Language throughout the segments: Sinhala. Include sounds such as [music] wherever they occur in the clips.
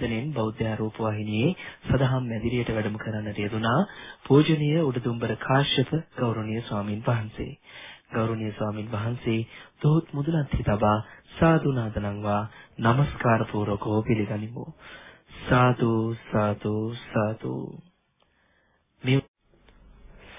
ආරාධනෙන් බෞද්ධ ආරෝප වාහිනියේ සදහම් මැදිරියට වැඩම කරන්නට යෙදුනා පූජනීය උඩුදුම්බර කාශ්‍යප ගෞරවනීය ස්වාමින් වහන්සේ. ගෞරවනීය ස්වාමින් වහන්සේ තොහොත් මුදුනත් හිතබා සාදු නාදනම්වා নমස්කාර පූර්වකව පිළිගනිමු. සාදු සාදු සාදු මේ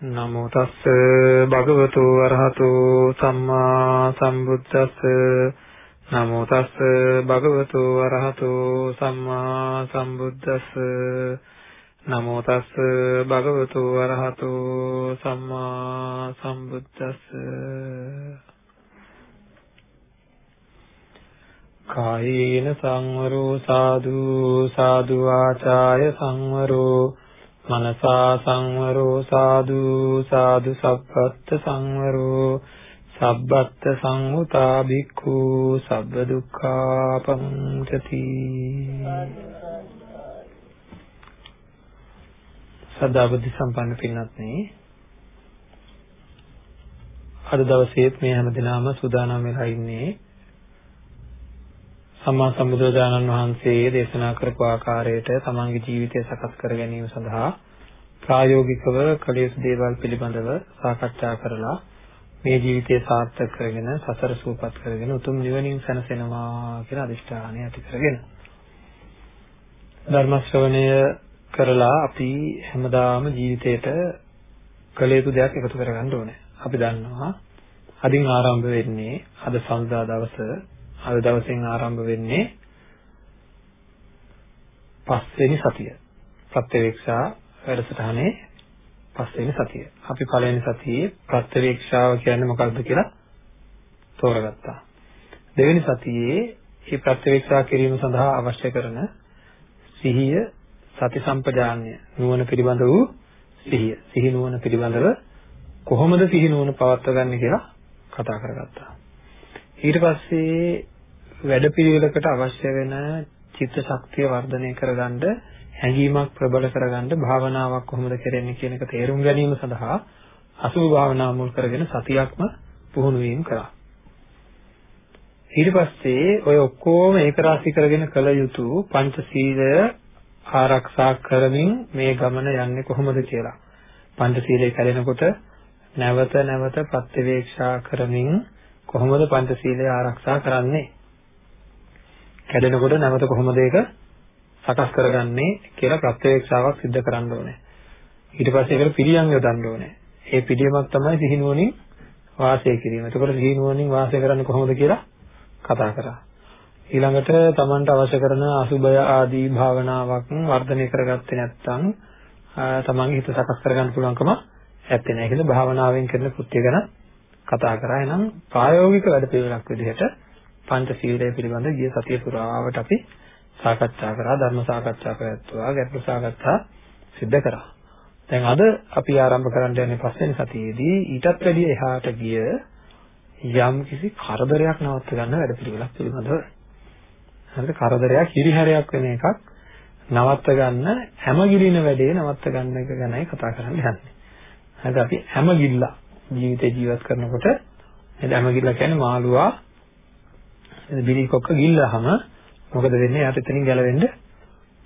නමෝ තස්ස භගවතු වරහතු සම්මා සම්බුද්දස්ස. නමෝ තස්ස භගවතු වරහතු සම්මා සම්බුද්දස්ස. නමෝ තස්ස භගවතු වරහතු සම්මා සම්බුද්දස්ස. කායේන සංවරෝ සාදු සාදු ආචාය සංවරෝ. මනසා සංවරෝ සාදු සාදු සබ්බත් සංවරෝ සබ්බත් සංඋතා භික්ඛු සබ්බ දුක්ඛා පමුච්චති සදා බුද්ධ සම්පන්න පින්වත්නි අද දවසේත් මේ හැම දිනම සූදානම් වෙලා ඉන්නේ සම්මා සම්බුදුරජාණන් වහන්සේ දේශනා කරපු ආකාරයට තමන්ගේ ජීවිතය සකස් කර ගැනීම සඳහා ප්‍රායෝගිකව කළ යුතු දේවල් පිළිබඳව සාකච්ඡා කරලා මේ ජීවිතය සාර්ථක කරගෙන සසර සූපත් කරගෙන උතුම් නිවනින් සැනසෙනවා කියලා අදිෂ්ඨානය ඇති කරගෙන ධර්ම ශ්‍රවණය කරලා අපි හැමදාම ජීවිතේට කළ යුතු දෙයක් එකතු කරගන්න ඕනේ. අපි දන්නවා අදින් ආරම්භ වෙන්නේ අද සඳුදා දවසේ අද දවසෙන් ආරම්භ වෙන්නේ පස්වෙනි සතිය. ප්‍රත්‍යවේක්ෂා වැඩසටහනේ පස්වෙනි සතිය. අපි පළවෙනි සතියේ ප්‍රත්‍යවේක්ෂාව කියන්නේ මොකක්ද කියලා තෝරගත්තා. දෙවෙනි සතියේ මේ ප්‍රත්‍යවේක්ෂා කිරීම සඳහා අවශ්‍ය කරන සිහිය සති සම්පජාන්‍ය නුවණ පිළිබඳ වූ සිහිය. සිහි නුවණ පිළිබඳව කොහොමද සිහි නුවණ පවත්වා ගන්න කියලා කතා කරගත්තා. ඊට පස්සේ වැඩපිළිවෙලකට අවශ්‍ය වෙන චිත්ත ශක්තිය වර්ධනය කරගන්න හැඟීමක් ප්‍රබල කරගන්න භාවනාවක් කොහොමද කරන්නේ කියන එක තේරුම් ගැනීම සඳහා අසුභ භාවනාව මුල් කරගෙන සතියක්ම පුහුණු වීම කරා. ඊට පස්සේ ඔය ඔක්කොම ඒක රාශී කරගෙන කළ යුතු පංචශීලය ආරක්ෂා කරමින් මේ ගමන යන්නේ කොහොමද කියලා. පංචශීලය කැඩෙනකොට නැවත නැවත ප්‍රත්‍යවේක්ෂා කරමින් කොහොමද පංචශීලය ආරක්ෂා කරන්නේ? කැඩෙනකොට නැවත කොහොමද ඒක සකස් කරගන්නේ කියලා ප්‍රත්‍යක්ෂාවක් සිද්ධ කරන්න ඕනේ. ඊට පස්සේ ඒකට පිළියම් යොදන්න ඕනේ. ඒ පිළියමක් තමයි සිහිනුවණින් වාසය කිරීම. එතකොට සිහිනුවණින් වාසය කරන්නේ කොහොමද කියලා කතා කරා. ඊළඟට Tamanට අවශ්‍ය කරන අසුබය ආදී භාවනාවක් වර්ධනය කරගත්තේ නැත්නම් තමන්ගේ හිත සකස් කරගන්න පුළුවන්කම ඇත්තේ නැහැ කියලා භාවනාවෙන් කරන කෘත්‍ය ගැන කතා කරා. එහෙනම් ප්‍රායෝගික වැඩපිළිවෙලක් විදිහට පංචශීලය පිළිබඳ ගිය සතිය පුරාවට අපි සාකච්ඡා කරා ධර්ම සාකච්ඡා කරත්වා ගැටළු සාකච්ඡා සිද්ධ කරා. දැන් අද අපි ආරම්භ කරන්න යන්නේ පස්වෙනි සතියේදී ඊටත් වැඩිය එහාට ගිය යම් කිසි කරදරයක් නවත්ත ගන්න වැඩපිළිවෙලක් පිළිබඳව. හරිද? කරදරයක් හිරිහැරයක් වෙන එකක් නවත්ත ගන්න හැමගිලින වැඩේ නවත්ත ගන්න එක ගැනයි කතා කරන්න යන්නේ. හරිද? අපි හැමගිල්ල ජීවිතේ ජීවත් කරනකොට නේද හැමගිල්ල කියන්නේ මාළුවා බිලි කොක්ක ගිල්ලාම මොකද වෙන්නේ? යාට එතනින් ගැලවෙන්න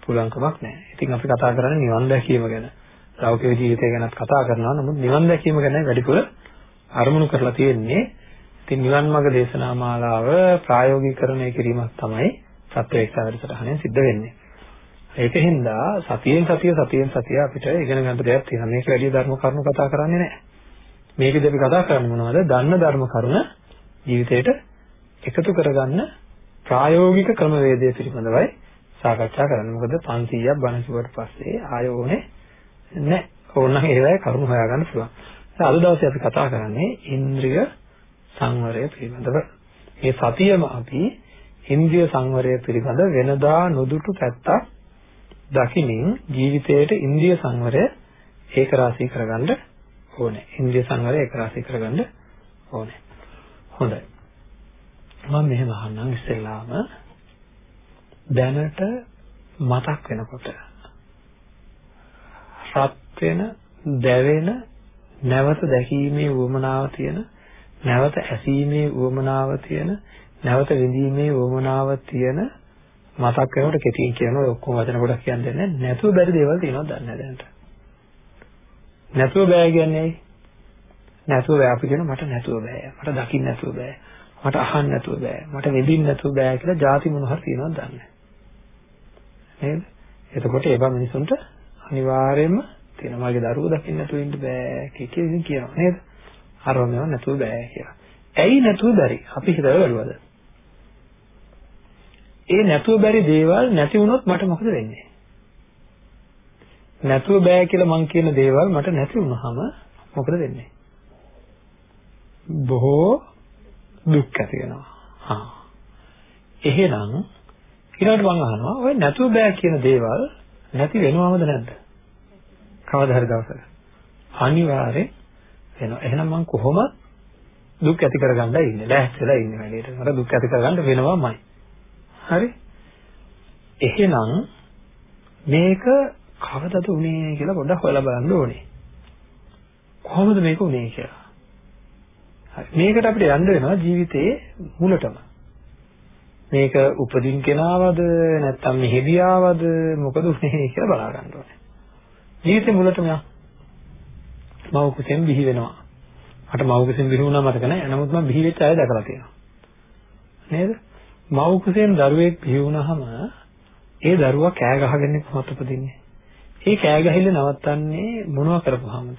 පුළුවන් කමක් නැහැ. ඉතින් අපි කතා කරන්නේ නිවන් දැකීම ගැන. ලෞකික ජීවිතය ගැනත් කතා කරනවා. නමුත් නිවන් දැකීම ගැන වැඩිපුර අරමුණු කරලා තියෙන්නේ. ඉතින් නිවන් මාර්ග දේශනා මාලාව ප්‍රායෝගිකරණය කිරීමක් තමයි සත්‍යේක්ෂා වැඩසටහනෙන් සිද්ධ වෙන්නේ. ඒකින්ද සතියෙන් සතිය සතියෙන් සතිය අපිට ඉගෙන ගන්න දෙයක් තියෙනවා. මේක වැඩි ධර්ම කරුණු කතා කරන්නේ නැහැ. මේකද අපි කතා කරන්නේ මොනවද? දන්න ධර්ම කරුණ ජීවිතේට එකතු කරගන්න ප්‍රායෝගික ක්‍රමවේදය පිළිබඳවයි සාකච්ඡා කරන්න. මොකද 500ක් බණ කිව්වට පස්සේ ආය ඕනේ නැහැ. ඕනනම් ඒ වෙලාවේ කරුණු හොයාගන්න පුළුවන්. අද දවසේ අපි කතා කරන්නේ ඉන්ද්‍රිය සංවරය පිළිබඳව. මේ සතියම අපි ඉන්ද්‍රිය සංවරය පිළිබඳ වෙනදා නොදුටු පැත්තක් දකිමින් ජීවිතයට ඉන්ද්‍රිය සංවරය ඒක රාශී කරගන්න ඕනේ. ඉන්ද්‍රිය සංවරය ඒක රාශී කරගන්න ඕනේ. හොඳයි. මම මෙහෙම අහන්නම් ඉස්සෙල්ලාම දැනට මතක් වෙනකොට රත් වෙන, දැවෙන, නැවත දැකීමේ උවමනාව තියෙන, නැවත ඇසීමේ උවමනාව තියෙන, නැවත විඳීමේ උවමනාව තියෙන මතක් වෙනකොට කෙටියෙන් කියනවා ඔක්කොම වචන කොටස් කියන්නේ නැහැ. නැතුව බැරි දේවල් තියෙනවා දන්නේ නැහැ දැනට. නැතුව බෑ කියන්නේ නැතුව බෑ අපි කියන මට නැතුව බෑ. මට දකින්න නැතුව බෑ. මට අහන්න නැතුව බෑ. මට විඳින්න නැතුව බෑ කියලා ಜಾති මොන හරි තියෙනවද දන්නේ නේද? එතකොට ඒවා මිනිසුන්ට අනිවාර්යයෙන්ම තියෙනවා. මගේ දරුවෝ දකින්න නැතුව ඉන්න බෑ කිය ඉතින් කියනවා නේද? අරව මේව නැතුව බෑ කියලා. ඇයි නැතුව බැරි? අපි හිතලා බලුවද? ඒ නැතුව බැරි දේවල් නැති වුණොත් මට මොකද වෙන්නේ? නැතුව බෑ කියලා මං කියන දේවල් මට නැති වුණාම මොකද වෙන්නේ? බොහෝ දුක් ඇති වෙනවා. හා. එහෙනම් ඊළඟට මම අහනවා ඔය නැතුව බෑ කියන දේවල් නැති වෙනවමද නැද්ද? කවදා හරි දවසක. අනිවාර්යෙන් වෙනවා. එහෙනම් මම කොහොමද දුක් ඇති කරගන්නයි ඉන්නේ. ලෑස්තිලා ඉන්නේ වැඩේට. මට දුක් ඇති කරගන්න වෙනවමයි. හරි? එහෙනම් මේක කවදද උනේ කියලා පොඩ්ඩක් හොයලා බලන්න ඕනේ. කොහොමද මේක උනේ කියලා. හරි. මේකට අපිට යන්න වෙනවා ජීවිතයේ මුලටම. මේක උපදින් කෙනාවද නැත්නම් මෙහෙදී ආවද මොකද උනේ කියලා බලා ගන්න ඕනේ. ජීවිතේ මුලටම යන්න. මව කුසෙන් බිහි වෙනවා. මට මව කුසෙන් බිහි වුණා මතක නැහැ. නමුත් මම බිහි වෙච්ච අය දැකලා තියෙනවා. නේද? මව කුසෙන් දරුවෙක් බිහි වුණාම ඒ දරුවා කෑ ගහගෙන කොහොමද උපදින්නේ? ඒ කෑ ගහilla නවත්තන්නේ මොනවා කරපුවාමද?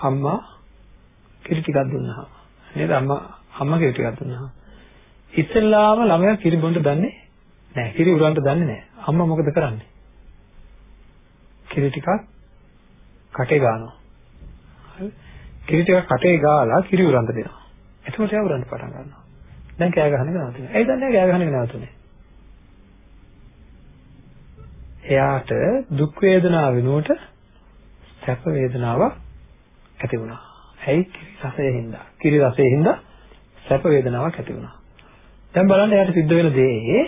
අම්මා කිරි ටිකක් දුන්නාම. නේද? අම්මා අම්මා කිරි ටිකක් දුන්නාම. ඉස්සෙල්ලාම ළමයා කිරි බොන්න දන්නේ නැහැ. කිරි උරන්න දන්නේ නැහැ. අම්මා මොකද කරන්නේ? කිරි ටිකක් කටේ ගන්නවා. හරි. කිරි ටිකක් කටේ ගාලා කිරි උරන්න දෙනවා. එතකොට එයා උරන්න පටන් ගන්නවා. දැන් කෑ ගහන එක නවතුනේ ඇයි දන්නේ කෑ ගහන එක නවතුනේ. එයාට දුක් වේදනාව වෙනුවට සැප වේදනාවක් ඇති වුණා. ඇයි කිරි රසයෙන් හින්දා. කිරි රසයෙන් හින්දා සැප වේදනාවක් ඇති වුණා. දැන් බලන්න එයාට සිද්ධ වෙන දේ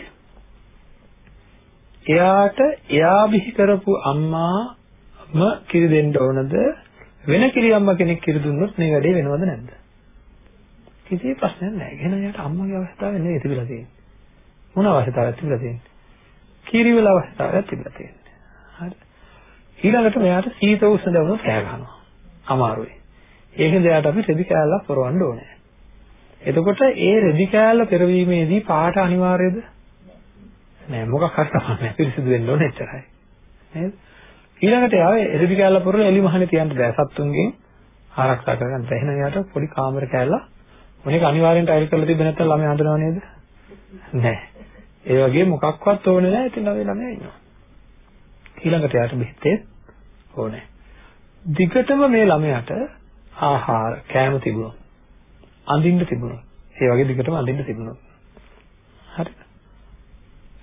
එයාට එයා බිහි කරපු අම්මාම කිරි දෙන්න ඕනද වෙන කිරි අම්මා කෙනෙක් කිරි දුන්නොත් මේ වැඩේ වෙනවද නැද්ද? කිසි ප්‍රශ්නයක් නැහැ. එහෙනම් එයාට අම්මගේ අවස්ථාවක් නෙවෙයි තිබිලා තියෙන්නේ. මොන අවස්ථාවක් තිබිලා තියෙන්නේ? කිරි වල අවස්ථාවක් තිබිලා තියෙන්නේ. හරි. ඊළඟට මෙයාට සීත උෂ්ණ දැනුනොත් කෑ ගහනවා. අමාරුයි. ඒකෙන්ද එයාට අපි රෙදි කෑල්ලක් පරවන්න ඕනේ. එතකොට ඒ රෙදි කෑල්ල පෙරවීමේදී පාට අනිවාර්යද? නෑ මොකක් හරි තමයි පිරිසිදු වෙන්න ඕනේ එච්චරයි. නේද? ඊළඟට යාවේ රෙදි කෑල්ල පරවලා එලි මහනේ තියන්න බෑ සත්තුන්ගෙන් ආරක්ෂා කරගන්න. එහෙනම් එයාට පොඩි කාමර කෑල්ල මොනක අනිවාර්යෙන් ටයිල් කරලා තිබ්බ නැත්නම් ළමයා හඳුනව නේද? නෑ. ඒ වගේ මොකක්වත් ඕනේ නෑ ඉතින් ළමයා ඉන්නවා. ඊළඟට යාට බෙහෙත් ඕනේ. දිගටම මේ ළමයාට ආහාර කෑම තිබුණා. අඳින්න තිබුණා. ඒ වගේ දිගටම අඳින්න තිබුණා. හරිද?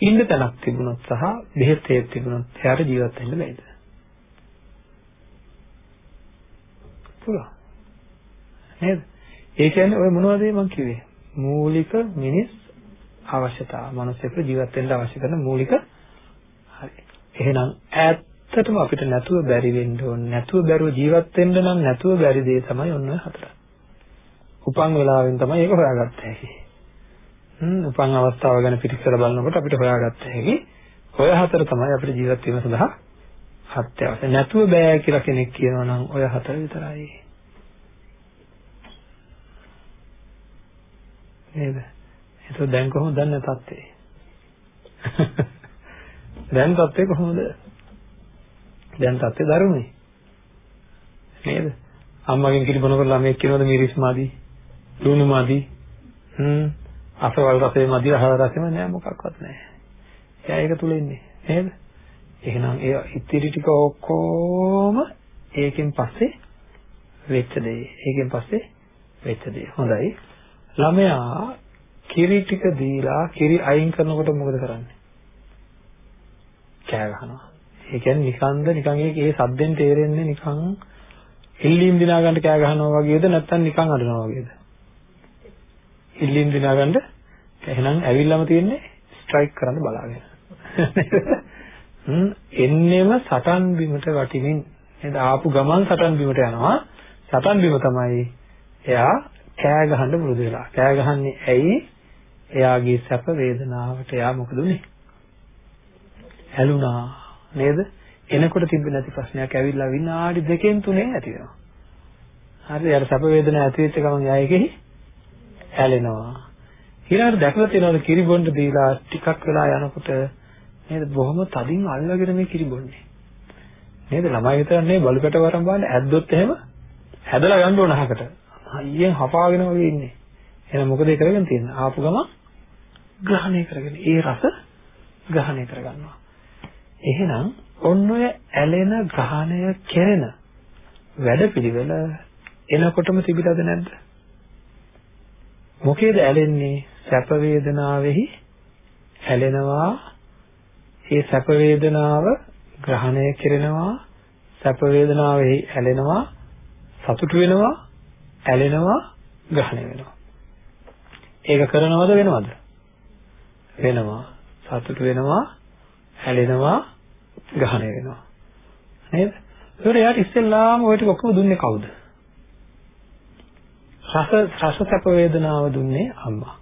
ඉන්න තැනක් තිබුණොත් සහ බෙහෙත් හේත් තිබුණොත් එයාට ජීවත් වෙන්න බැයිද? පුළුවන්. නේද? ඒ කියන්නේ ඔය මොනවද මම කිව්වේ? මූලික මිනිස් අවශ්‍යතාව. මිනිස්සුක ජීවත් වෙන්න අවශ්‍ය කරන මූලික හරි. එහෙනම් ඈත් ඇත්තටම අපිට නැතුව බැරි වෙන්න ඕන නැතුව බැරුව ජීවත් වෙන්න නම් නැතුව බැරි දේ තමයි ඔන්න ඔය හතර. උපන් වෙලාවෙන් තමයි ඒක හොයාගත්ත හැකි. හ්ම් උපන් අවස්ථාව ගැන පිටිස්සර බලනකොට අපිට හොයාගත්ත හැකි. ඔය හතර තමයි අපිට ජීවත් වීම සඳහා අත්‍යවශ්‍ය. නැතුව බෑ කියලා කෙනෙක් කියනවා නම් ඔය හතර විතරයි. නේද? ඒක දැන් කොහොමද දන්නේ තත්ත්වේ? දැන් තත්ත්වේ කොහොමද? දැන් තත්ත්වය දරුණුයි. නේද? අම්මගෙන් කිරි බොනකොට ළමයෙක් කියනවද මිරිස් මාදි? ලුණු මාදි? හ්ම්. අසවල් රසෙ මදි රහ රසෙම නෑ මොකක්වත් නෑ. එයා ඒක තුල ඉන්නේ නේද? එහෙනම් ඒ ඉතිරි ටික ඔක්කොම ඒකෙන් පස්සේ වෙච්ච දේ. ඒකෙන් පස්සේ වෙච්ච දේ. හොඳයි. ළමයා කිරි ටික දීලා කිරි අයින් කරනකොට මොකද කරන්නේ? කෑ ගහනවා. ඒ කියන්නේ නිකන්ද නිකන් ඒ සද්දෙන් තේරෙන්නේ නිකන් ඉල්ලීම් දිනා ගන්න කෑ ගහනවා වගේද නැත්නම් නිකන් අඬනවා වගේද? ඉල්ලීම් දිනා ගන්න එහෙනම් ඇවිල්ලාම තියෙන්නේ ස්ට්‍රයික් කරන්න බලාගෙන. [laughs] හ්ම් එන්නෙම සටන් බිමට වටිමින් නේද ආපු ගමන් සටන් බිමට යනවා. සටන් බිම තමයි එයා කෑ ගහන්න මුරුදු වෙලා. කෑ ගහන්නේ ඇයි? එයාගේ සැප වේදනාවට එයා මොකද උනේ? ඇලුනා නේද? එනකොට තිබ්බ නැති ප්‍රශ්නයක් ඇවිල්ලා විනාඩි දෙකෙන් තුනේ ඇති වෙනවා. හරිද? යාර සැප වේදනා ඇති වෙච්ච ගමන් යා ඒකෙහි ඇලෙනවා. ඊළඟට දැකලා තියෙනවද කිරි බොන්න දීලා ටිකක් වෙලා යනකොට නේද බොහොම තදින් අල්ලගෙන මේ කිරි බොන්නේ. නේද? ළමයි විතර නෙවෙයි බලුකට වරන් බලන්න ඇද්දොත් එහෙම හැදලා යන්න ඕන අහකට. අයියෙන් හපාගෙන වගේ ඉන්නේ. එහෙනම් මොකද ඒ කරගෙන තියෙන්නේ? ආපු ගමන් ග්‍රහණය කරගෙන ඒ රස ග්‍රහණය කරගන්නවා. එහෙනම් ඔන්න ඔය ඇලෙන ග්‍රහණය කෙරෙන වැඩපිළිවෙල එනකොටම තිබිලාද නැද්ද? මොකේද ඇලෙන්නේ? සැප වේදනාවෙහි ඇලෙනවා. ඒ සැප වේදනාව ග්‍රහණය කරනවා. සැප වේදනාවෙහි ඇලෙනවා. සතුට වෙනවා. ඇලෙනවා. ග්‍රහණය වෙනවා. ඒක කරනවද වෙනවද? වෙනවා. සතුට වෙනවා. ඇලෙනවා. ග්‍රහණය වෙනවා. නේද? ඒකට යාට ඉස්සෙල්ලාම ওই ටික ඔක්කොම දුන්නේ කවුද? රස රස සැප වේදනාව දුන්නේ අම්මා.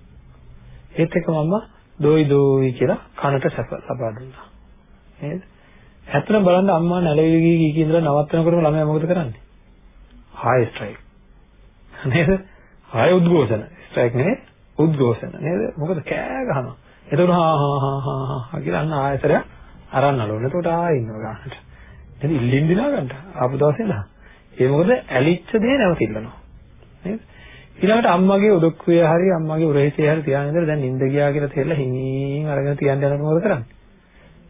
ඒත් එක්කම අම්මා දෝයි දෝයි කියලා කනට සැප ලබා දුන්නා. නේද? ඇත්තටම බලන්න අම්මා නැලවිලි ගී ගී කියලා නවත්තනකොටම ළමයා මොකද කරන්නේ? හායි ස්ට්‍රයික්. නේද? හායි උද්ඝෝෂණ. ස්ට්‍රයික් නෙවෙයි උද්ඝෝෂණ නේද? මොකද කෑ ගහනවා. එතකොට හා හා හා හා හා කියලා අන්න ආයතරය අරන් නලවන. එතකොට ආයෙ ඉන්නවා ගන්නට. එතන ඉල්ලින් දිනා ගන්න. ආපු දවසේ ඉඳලා. ඒ මොකද ඇලිච්ච දේ නැවතිල්ලනවා. නේද? ඊළඟට අම්මගේ උඩක්කුවේ හරි අම්මගේ උරහිසේ හරි තියාගෙන ඉඳලා දැන් නිින්ද ගියා කියලා තේරලා හිමින් අරගෙන තියන්න යනකොට මොකද කරන්නේ?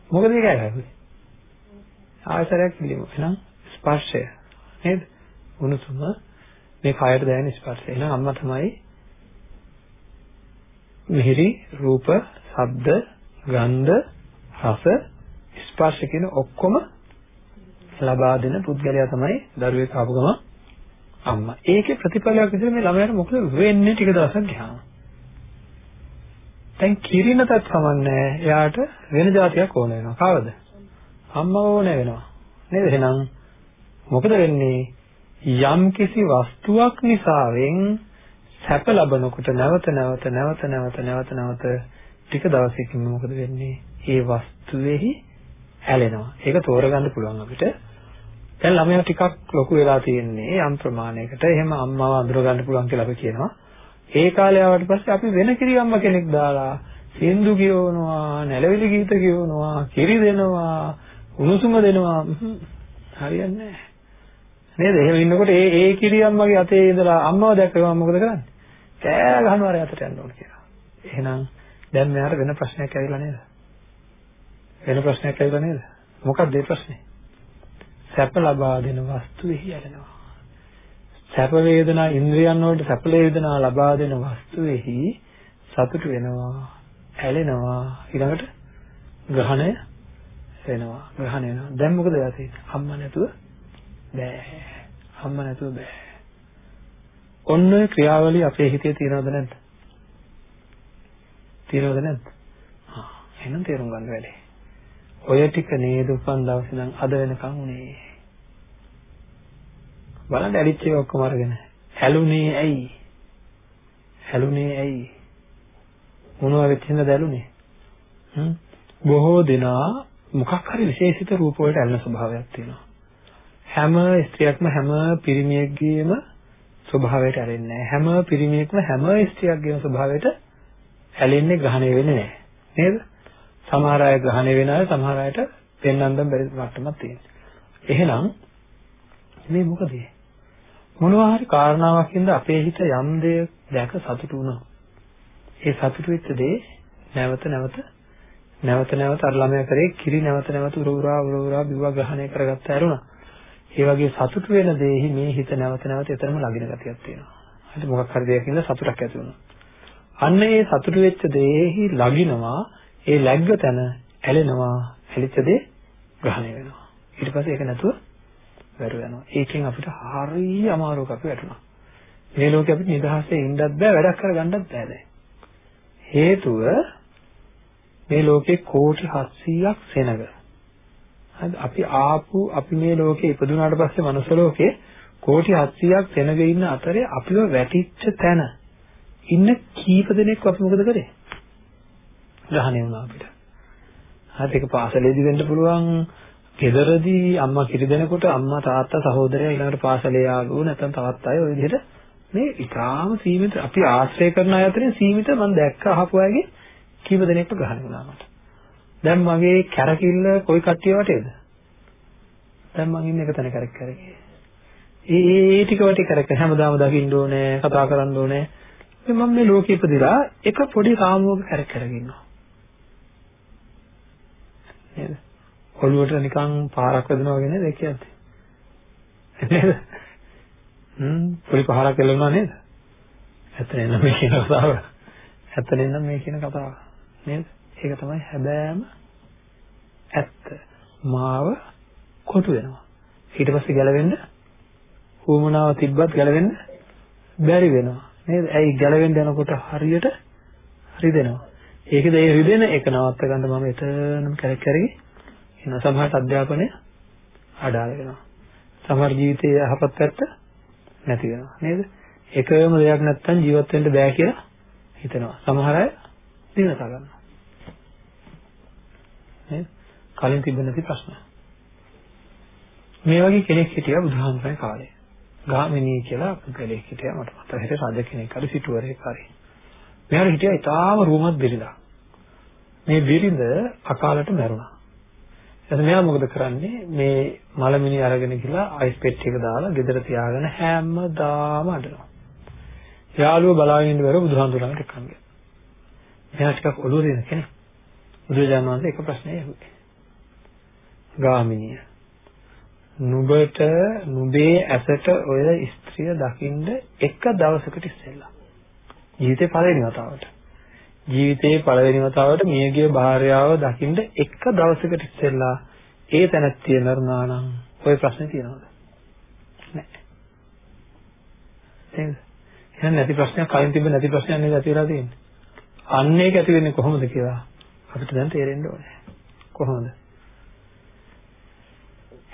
මොකද ඒක කරන්නේ? ආයතරයක් පිළිම. එහෙනම් ස්පර්ශය නේද? උණුසුම මේ කයට දැනෙන ස්පර්ශය. එහෙනම් අම්මා තමයි මිහිරි රූප, ශබ්ද, ගන්ධ, රස, ස්පර්ශ කියන ඔක්කොම ලබා දෙන පුද්ගලයා තමයි දරුවෙක් ආපු ගමන් අම්මා. ඒකේ ප්‍රතිඵලයක් විදිහට මේ ළමයාට මොකද වෙන්නේ ටික දවසක් ගියාම. දැන් කිරිනටත් කමන්නේ එයාට වෙන જાතියක් ඕන වෙනවා. කවද? අම්මව ඕන වෙනවා. නේද? එහෙනම් මොකද වෙන්නේ? යම් කිසි වස්තුවක් නිසාවෙන් සැප ලබනකොට නැවත නැවත නැවත නැවත නැවත නැවත ටික දවසකින් මොකද වෙන්නේ? ඒ වස්තුවේහි ඇලෙනවා. ඒක තෝරගන්න පුළුවන් අපිට. දැන් ළමයා ටිකක් ලොකු වෙලා තියෙන්නේ යම් ප්‍රමාණයකට. එහෙම අම්මව අඳුර ගන්න පුළුවන් කියලා අපි කියනවා. ඒ කාලේ ආවට පස්සේ අපි වෙන කිරි අම්ම කෙනෙක් දාලා සින්දු කියවනවා, නැලවිලි ගීත කියවනවා, කිරි දෙනවා, උණුසුම දෙනවා. හරියන්නේ නැහැ. නේද? එහෙම ඉන්නකොට ඒ ඒ කිරි අම්මගේ අතේ ඉඳලා අම්මව දැක්කම මොකද කරන්නේ? කෑ ගහනවා අර අතට යන්න ඕන කියලා. එහෙනම් දැන් මෙයාට වෙන ප්‍රශ්නයක් ඇවිල්ලා නේද? වෙන ප්‍රශ්නයක් ඇවිල්ලා නේද? මොකක්ද ඒ ප්‍රශ්නේ? සැප ලබා දෙන වස්තුෙහි ඇලෙනවා. සැප වේදනා ඉන්ද්‍රියන් වලට සැප වේදනා ලබා දෙන වස්තුෙහි සතුට වෙනවා, ඇලෙනවා, ඊළඟට ග්‍රහණය වෙනවා, ග්‍රහණය වෙනවා. දැන් මොකද වෙලා තියෙන්නේ? අම්මා නැතුව බෑ. අම්මා නැතුව බෑ. ඔන්න ඔය ක්‍රියාවලිය අපේ හිතේ තියෙනවද නැද්ද? තියෙනවද නැද්ද? ආ එහෙනම් තේරුම් ගන්න වැඩේ. ඔය ටික නේද උපන් දවසේ ඉඳන් අද වෙනකන් උනේ. බලන්න ඇලිච්ච එක ඔක්කොම අරගෙන. ඇලුනේ ඇයි? ඇලුනේ ඇයි? මොනවා වෙච්ච හින්දාද ඇලුනේ? හ්ම් බොහෝ දෙනා මොකක් හරි විශේෂිත රූප වලට ඇලෙන ස්වභාවයක් තියෙනවා. හැම ස්ත්‍රියක්ම හැම පිරිමියෙක්ගේම ස්වභාවයට ඇලෙන්නේ නැහැ. හැම පිරිමියෙක්ම හැම ස්ත්‍රියක්ගේම ස්වභාවයට ඇලෙන්නේ ග්‍රහණය වෙන්නේ නැහැ. නේද? සමහර අය ග්‍රහණය වෙන අය සමහර අයට පෙන්වන්න බැරි මට්ටමක් තියෙනවා. එහෙනම් මේ මොකද? මොනවා හරි කාරණාවක් හින්දා අපේ හිත යම් දෙයක් දැක සතුටු වුණා. ඒ සතුටු වෙච්ච දේ නැවත නැවත නැවත නැවත අර ළමයා කරේ කිරි නැවත නැවත උරවුරා උරවුරා බිව්වා ග්‍රහණය කරගත්ත ඇරුණා. ඒ වගේ සතුටු වෙන දෙෙහි මේ හිත නැවත නැවත එතරම් ලගින ගතියක් තියෙනවා. හරි මොකක් හරි දෙයක් ඉඳලා සතුටක් ඇති වෙනවා. අන්න ඒ සතුටු වෙච්ච දෙෙහි ලගිනවා ඒ läග්ග තැන ඇලෙනවා ඇලිච්ච දේ ග්‍රහණය වෙනවා. ඊට පස්සේ ඒක නැතුව වැරු යනවා. ඒකෙන් අපිට හරිය අමාරුවක් අපි වැටුණා. මේ ලෝකේ අපිට නිදහසේ ඉන්නත් බෑ වැඩක් කරගන්නත් බෑ දැන්. හේතුව මේ ලෝකේ කෝටි 700ක් සෙනග. හරිද? අපි ආපු අපි මේ ලෝකේ ඉපදුනාට පස්සේ මනුස්ස ලෝකේ කෝටි 700ක් සෙනග ඉන්න අතරේ අපිව වැටිච්ච තැන ඉන්න කීප දෙනෙක් අපි මොකද කරේ? ග්‍රහණය වුණා අපිට. හරි ඒක පාසලේදී වෙන්න පුළුවන් ගෙදරදී අම්මා කිරි දෙනකොට අම්මා තාත්තා සහෝදරයා ඊළඟට පාසලේ යාළුවෝ නැත්නම් තවත් අය ওই විදිහට මේ ඊටාම සීමිත අපි ආශ්‍රය කරන අය අතරින් සීමිත මම දැක්ක අහපු අයගේ කීප දෙනෙක්ව ග්‍රහණය වුණා මට. දැන් මගේ කැරකිල්ල කොයි කට්ටිය වටේද? දැන් මං ඉන්නේ එක තැන කැරක් කැරකේ. ඒ ඒ ටික වටේ කැරක හැමදාම දකින්න ඕනේ, කතා කරන්න ඕනේ. මම මේ ලෝකෙ ඉපදිලා එක පොඩි රාමුවක කැරක් කරගෙන ඉන්නවා. නේද? ඔළුවට නිකන් පාරක් වැදුනා වගේ නේද කියන්නේ? නේද? හ්ම් පොඩි පහරක් එල්ලුණා නේද? ඇත්තනේ නම් මේ කියන කතාව. ඇත්තනේ නම් මේ කියන කතාව. නේද? ඒක තමයි හැබෑම ඇත්ත. මාව කොටු වෙනවා. ඊට පස්සේ ගැලවෙන්න වුමනාව තිබ්බත් ගැලවෙන්න බැරි වෙනවා. නේද? ඇයි ගැලවෙන්න යනකොට හරියට රිදෙනවා. ඒකද ඒ රිදෙන එක නවත්ත ගන්න මම එතනම කැරක් කරගෙන එන සමහරට අධ්‍යාපනය අඩාල වෙනවා. සමහර ජීවිතයේ යහපත් පැත්ත නැති වෙනවා. නේද? එකම දෙයක් නැත්තම් ජීවත් වෙන්න බෑ කියලා හිතනවා. සමහර අය දිනස ගන්නවා. නේද? කලින් තිබෙන නැති ප්‍රශ්න. මේ වගේ කෙනෙක් හිටියා බුදුහාමුදුරේ කාලේ. ගාමිණී කියලා පුද්ගලයෙක් හිටියා මට මතක හිටිය රජ කෙනෙක් හරි සිටුවරයෙක් හරි. මෙයාට හිටියා ඊටාම රූමත් බිරිඳක්. මේ බිරිඳ අකාලට මැරුණා. එතන මෙයා මොකද කරන්නේ මේ මලමිනි අරගෙන ගිහලා අයිස් පෙට්ටියක දාලා ගෙදර තියාගෙන හැමදාම අඬනවා. යාළුව බලාගෙන ඉන්න බැරුව බුදුහාමුදුරන්ට එක්කන් ගියා. මෙයා ටිකක් ඔළුව දෙන කෙනෙක්. බුදුරජාණන් වහන්සේ එක ප්‍රශ්නයක් ඇහුවේ. ගාමිනිය නුඹට නුඹේ ඇසට ඔය ස්ත්‍රිය දකින්න එක දවසකට ඉස්සෙල්ලා. ජීවිතේ පළවෙනි වතාවට. ජීවිතේ පළවෙනි වතාවට මියගිය භාර්යාව දකින්න එක දවසකට ඉස්සෙල්ලා ඒ තැනැත්තිය මරුණා නම් ඔය ප්‍රශ්නේ තියෙනවද? නැහැ. එහෙනම් එහෙනම් නැති ප්‍රශ්නයක් කලින් තිබ්බ නැති ප්‍රශ්නයක් නේද ඇති වෙලා තියෙන්නේ? අන්න ඒක ඇති වෙන්නේ කොහොමද කියලා අපිට දැන් තේරෙන්න ඕනේ. කොහොමද?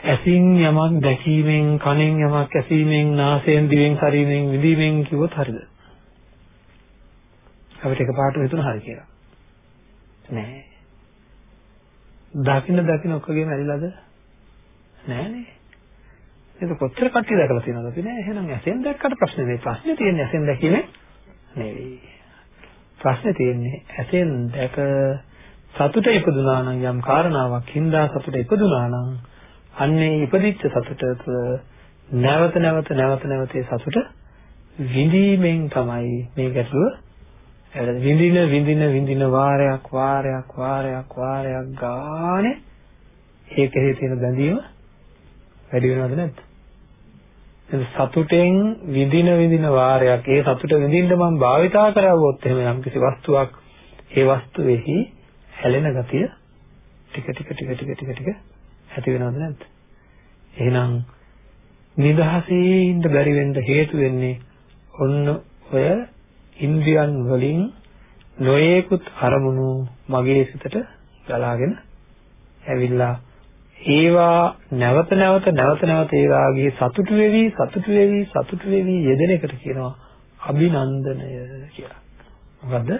ඇසින් යමක් දැකීමෙන් කනෙන් යමක් ඇසීමෙන් නාසයෙන් දිවෙන් ශරීරයෙන් විඳීමෙන් කිව්වොත් හරිද? අපිට එකපාරට හිතුණා හරි කියලා. නෑ. දකින්න දකින්න ඔක්කොගේම ඇලිලාද? නෑනේ. ඒක කොච්චර කට්ටිය දැකලා තියෙනවද අපි නෑ. එහෙනම් ඇසෙන් දැක්කට ප්‍රශ්නේ නෙවෙයි. ප්‍රශ්නේ තියෙන්නේ ඇසෙන් දැකීමේ නෙවෙයි. ප්‍රශ්නේ තියෙන්නේ ඇසෙන් දැක සතුට ඉපදුනා නම් යම් කාරණාවක් හින්දා සතුට ඉපදුනා නම් අන්නේ ඉපදිච්ච සතුට තුළ නැවත නැවත නැවත නැවත සතුට විඳීමෙන් තමයි මේ ගැටලුව විඳින විඳින විඳින වාරයක් වාරයක් වාරයක් වාරයක් ගානේ ඒකෙහි තියෙන බැඳීම වැඩි වෙනවද නැද්ද? සතුටෙන් විඳින විඳින වාරයක් ඒ සතුට විඳින්න මම භාවිතා කරවුවොත් එහෙම යම් කිසි වස්තුවක් ඒ වස්තුවේහි හැලෙන ගතිය ටික ටික ටික ටික ටික ටික ඇති වෙනවද නැද්ද? එහෙනම් නිදහසේ ඉන්න බැරි වෙන්න හේතු වෙන්නේ ඔන්න ඔය ඉන්ද්‍රියන් වලින් නොයේකුත් අරමුණු මගේ සිතට ගලාගෙන ඇවිල්ලා ඒවා නැවත නැවත නැවත නැවත ඒ වාගේ සතුටු වෙවි සතුටු වෙවි සතුටු වෙවි යෙදෙන එකට කියනවා අභිනන්දනය කියලා. මොකද්ද?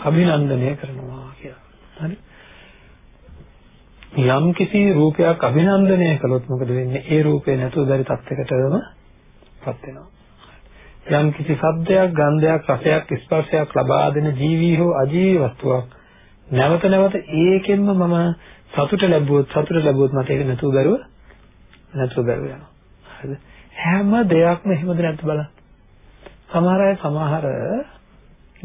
අභිනන්දනය කරනවා කියලා. හරි. යම් කිසි රූපයක් අභිනන්දනය කළොත් මොකද වෙන්නේ? ඒ රූපේ නැතුව බැරි තත්යකටම පත් වෙනවා. යම් කිසි ශබ්දයක්, ගන්ධයක්, රසයක්, ස්පර්ශයක් ලබා දෙන ජීවී හෝ අජීවී වස්තුවක් නැවත නැවත ඒකෙන්ම මම සතුට ලැබුවොත් සතුට ලැබුවොත් මට ඒක නැතුව බැරුව නැතුව බැරුව යනවා. හරිද? හැම දෙයක්ම එහෙමද නැද්ද බලන්න. සමහර අය සමහර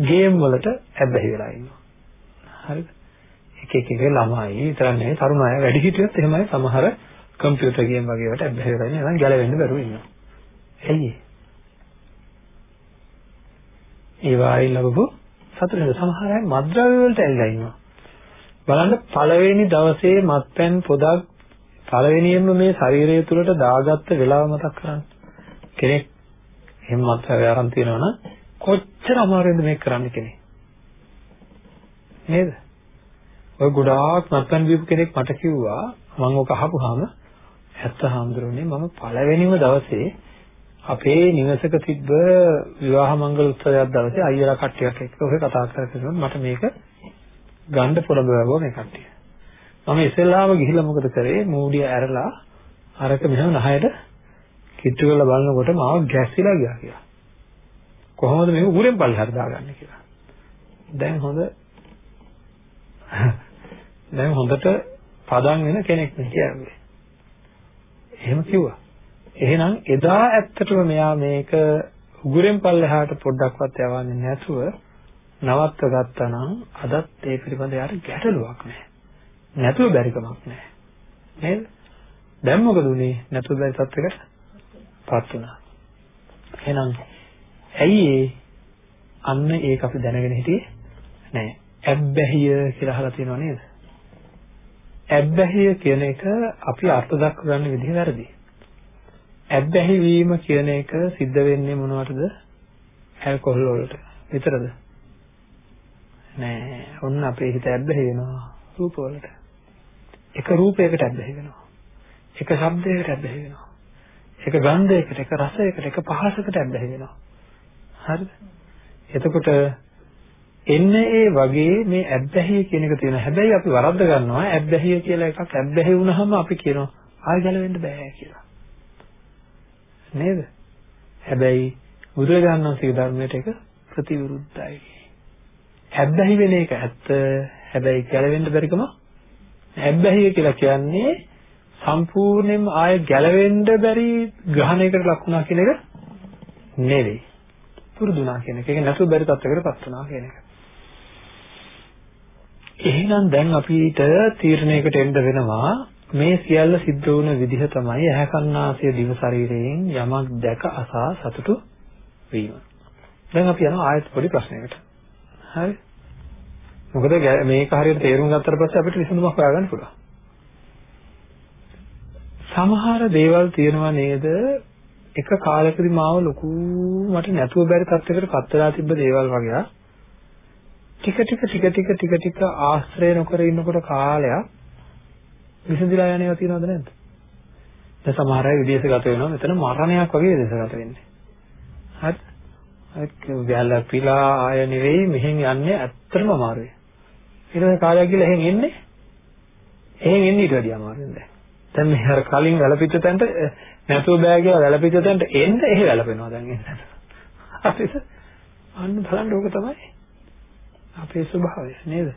ගේම් වලට ඇබ්බැහි වෙලා ඉන්නවා. හරිද? එක එක එක ළමයි විතරක් නෙවෙයි තරුණ අය වැඩි හිටියොත් එහෙමයි සමහර කම්පියුටර් ගේම් වගේ ඒවාට ඇබ්බැහි වෙලා ඉන්නවා. නම් ගැලවෙන්න බැරුව ඉන්නවා. ඇයි ඒ? ඒ වායි ලැබපු සතුටෙන් සමහර අය මද්ද්‍රව්‍ය වලට ඇවිල්ලා ඉන්නවා. බලන්න පළවෙනි දවසේ මත්පැන් පොදක් පළවෙනියෙන්ම මේ ශරීරය තුළට දාගත්ත වෙලාව මතක් කරන්න. කෙනෙක් එහෙම මත්ද්‍රව්‍ය අරන් තියනවනම් කොච්චර අමාරුද මේක කරන්න කෙනෙක්. නේද? ඔය ගොඩාක් මත්පැන් බීපු කෙනෙක් මට කිව්වා මම ඔක අහපුවාම ඇත්ත හාමුදුරනේ මම පළවෙනිම දවසේ අපේ නිවසක තිබ්බ විවාහ මංගල උත්සවයක් දවසේ අයියලා කට්ටියක් එක්ක ඔය කතා කරගෙන මට මේක ගන්න පොළඹවුවා මේ කට්ටිය. මම ඉස්සෙල්ලාම ගිහිල්ලා මොකද කරේ මූඩිය ඇරලා අරක මෙහෙම නහයට කිට්ටු කරලා බලනකොට මාව ගැස්සිලා ගියා කියලා. කොහොමද මේක උරෙන් පල්ලෙහාට දාගන්නේ කියලා. දැන් හොඳ දැන් හොඳට පදම් වෙන කෙනෙක් නේ කියන්නේ. එහෙම කිව්වා. එහෙනම් එදා ඇත්තටම මෙයා මේක උගුරෙන් පල්ලෙහාට පොඩ්ඩක්වත් යවන්නේ නැතුව නවත්ව ගත්තා නම් අදත් ඒ පිළිබඳ යාට ගැටලුවක් නැහැ. නැතුව බැරි කමක් නැහැ. නේද? දැන් මොකද උනේ? නැතුව බැරි තත්යකට පත් වුණා. එහෙනම් ඇයි ඒ අන්න ඒක අපි දැනගෙන හිටියේ නැහැ. ඇබ්බැහිය කියලා අහලා තියෙනව නේද? ඇබ්බැහිය කියන එක අපි අර්ථ දක්වගන්න විදිහ වැරදි. ඇබ්බැහි වීම කියන එක සිද්ධ වෙන්නේ මොනවටද? ඇල්කොහොල් වලට. විතරද? නෑ. ඔන්න අපේ හිත ඇබ්බැහි වෙනවා රූප වලට. එක රූපයකට ඇබ්බැහි වෙනවා. එක ශබ්දයකට ඇබ්බැහි වෙනවා. එක ගන්ධයකට, එක රසයකට, එක පහසකට ඇබ්බැහි වෙනවා. හරිද? එතකොට එන්නේ ඒ වගේ මේ ඇබ්බැහිය කියන එක තියෙනවා. හැබැයි අපි වරද්ද ගන්නවා ඇබ්බැහිය කියලා එකක් ඇබ්බැහි වුණාම අපි කියනවා ආයෙ ගැලවෙන්න බෑ කියලා. නේද? හැබැයි බුදුරජාණන් වහන්සේගේ ධර්මයට ඒක ප්‍රතිවිරුද්ධයි. ඇබ්බැහි වෙන එක ඇත්ත. හැබැයි ගැලවෙන්න බැරිකම ඇබ්බැහිය කියලා කියන්නේ සම්පූර්ණයෙන්ම ආයෙ ගැලවෙන්න බැරි ග්‍රහණයකට ලක් වුණා කියන එක නෙවෙයි. පුරුදුනා කියන එක. ඒක නැතුව බැරි තත්යකටපත් වුණා කියන එක. එහෙනම් දැන් අපිට තීරණයකට එන්න වෙනවා මේ සියල්ල සිද්ධ වුණ විදිහ තමයි ඇහැ කන්නාසය දිව ශරීරයෙන් යමක් දැක අසා සතුටු වීම. දැන් අපි යනවා ආයත් පොඩි ප්‍රශ්නයකට. හරි? මොකද මේක හරියට තේරුම් ගත්තට පස්සේ අපිට විසඳුමක් හොයාගන්න පුළුවන්. සමහර දේවල් තියෙනවා නේද එක කාලයකදී මාව ලොකු මට නැතුව බැරි තත්යකට පත් වෙලා තිබ්බ දේවල් වගේ ටික ටික ටික ටික ටික ටික ආශ්‍රය නොකර ඉන්නකොට කාලයක් විසඳිලා යන ඒවා තියෙනවද නැද්ද? දැන් සමහර අය විදේශගත වෙනවා මෙතන මරණයක් වගේ විදේශගත වෙන්නේ. හරි? ඒක ගැලපිලා ආය නෙවෙයි මෙහෙන් යන්නේ ඇත්තටම අමාරුයි. ඊට පස්සේ කාලයක් ගිහලා එහෙන් එන්නේ එහෙන් එන්නේ ඊට වැඩිය අමාරුයි දැන්. දැන් මේ අර කලින් වැළපිච්ච තැනට නැතුව බෑ කියලා වැළපිච්ච තැනට එන්න එහෙ වැළපෙනවා දැන් එන්න. හරිද? අන්න බලන්න ඕක තමයි. අපේ ස්වභාවය නේද?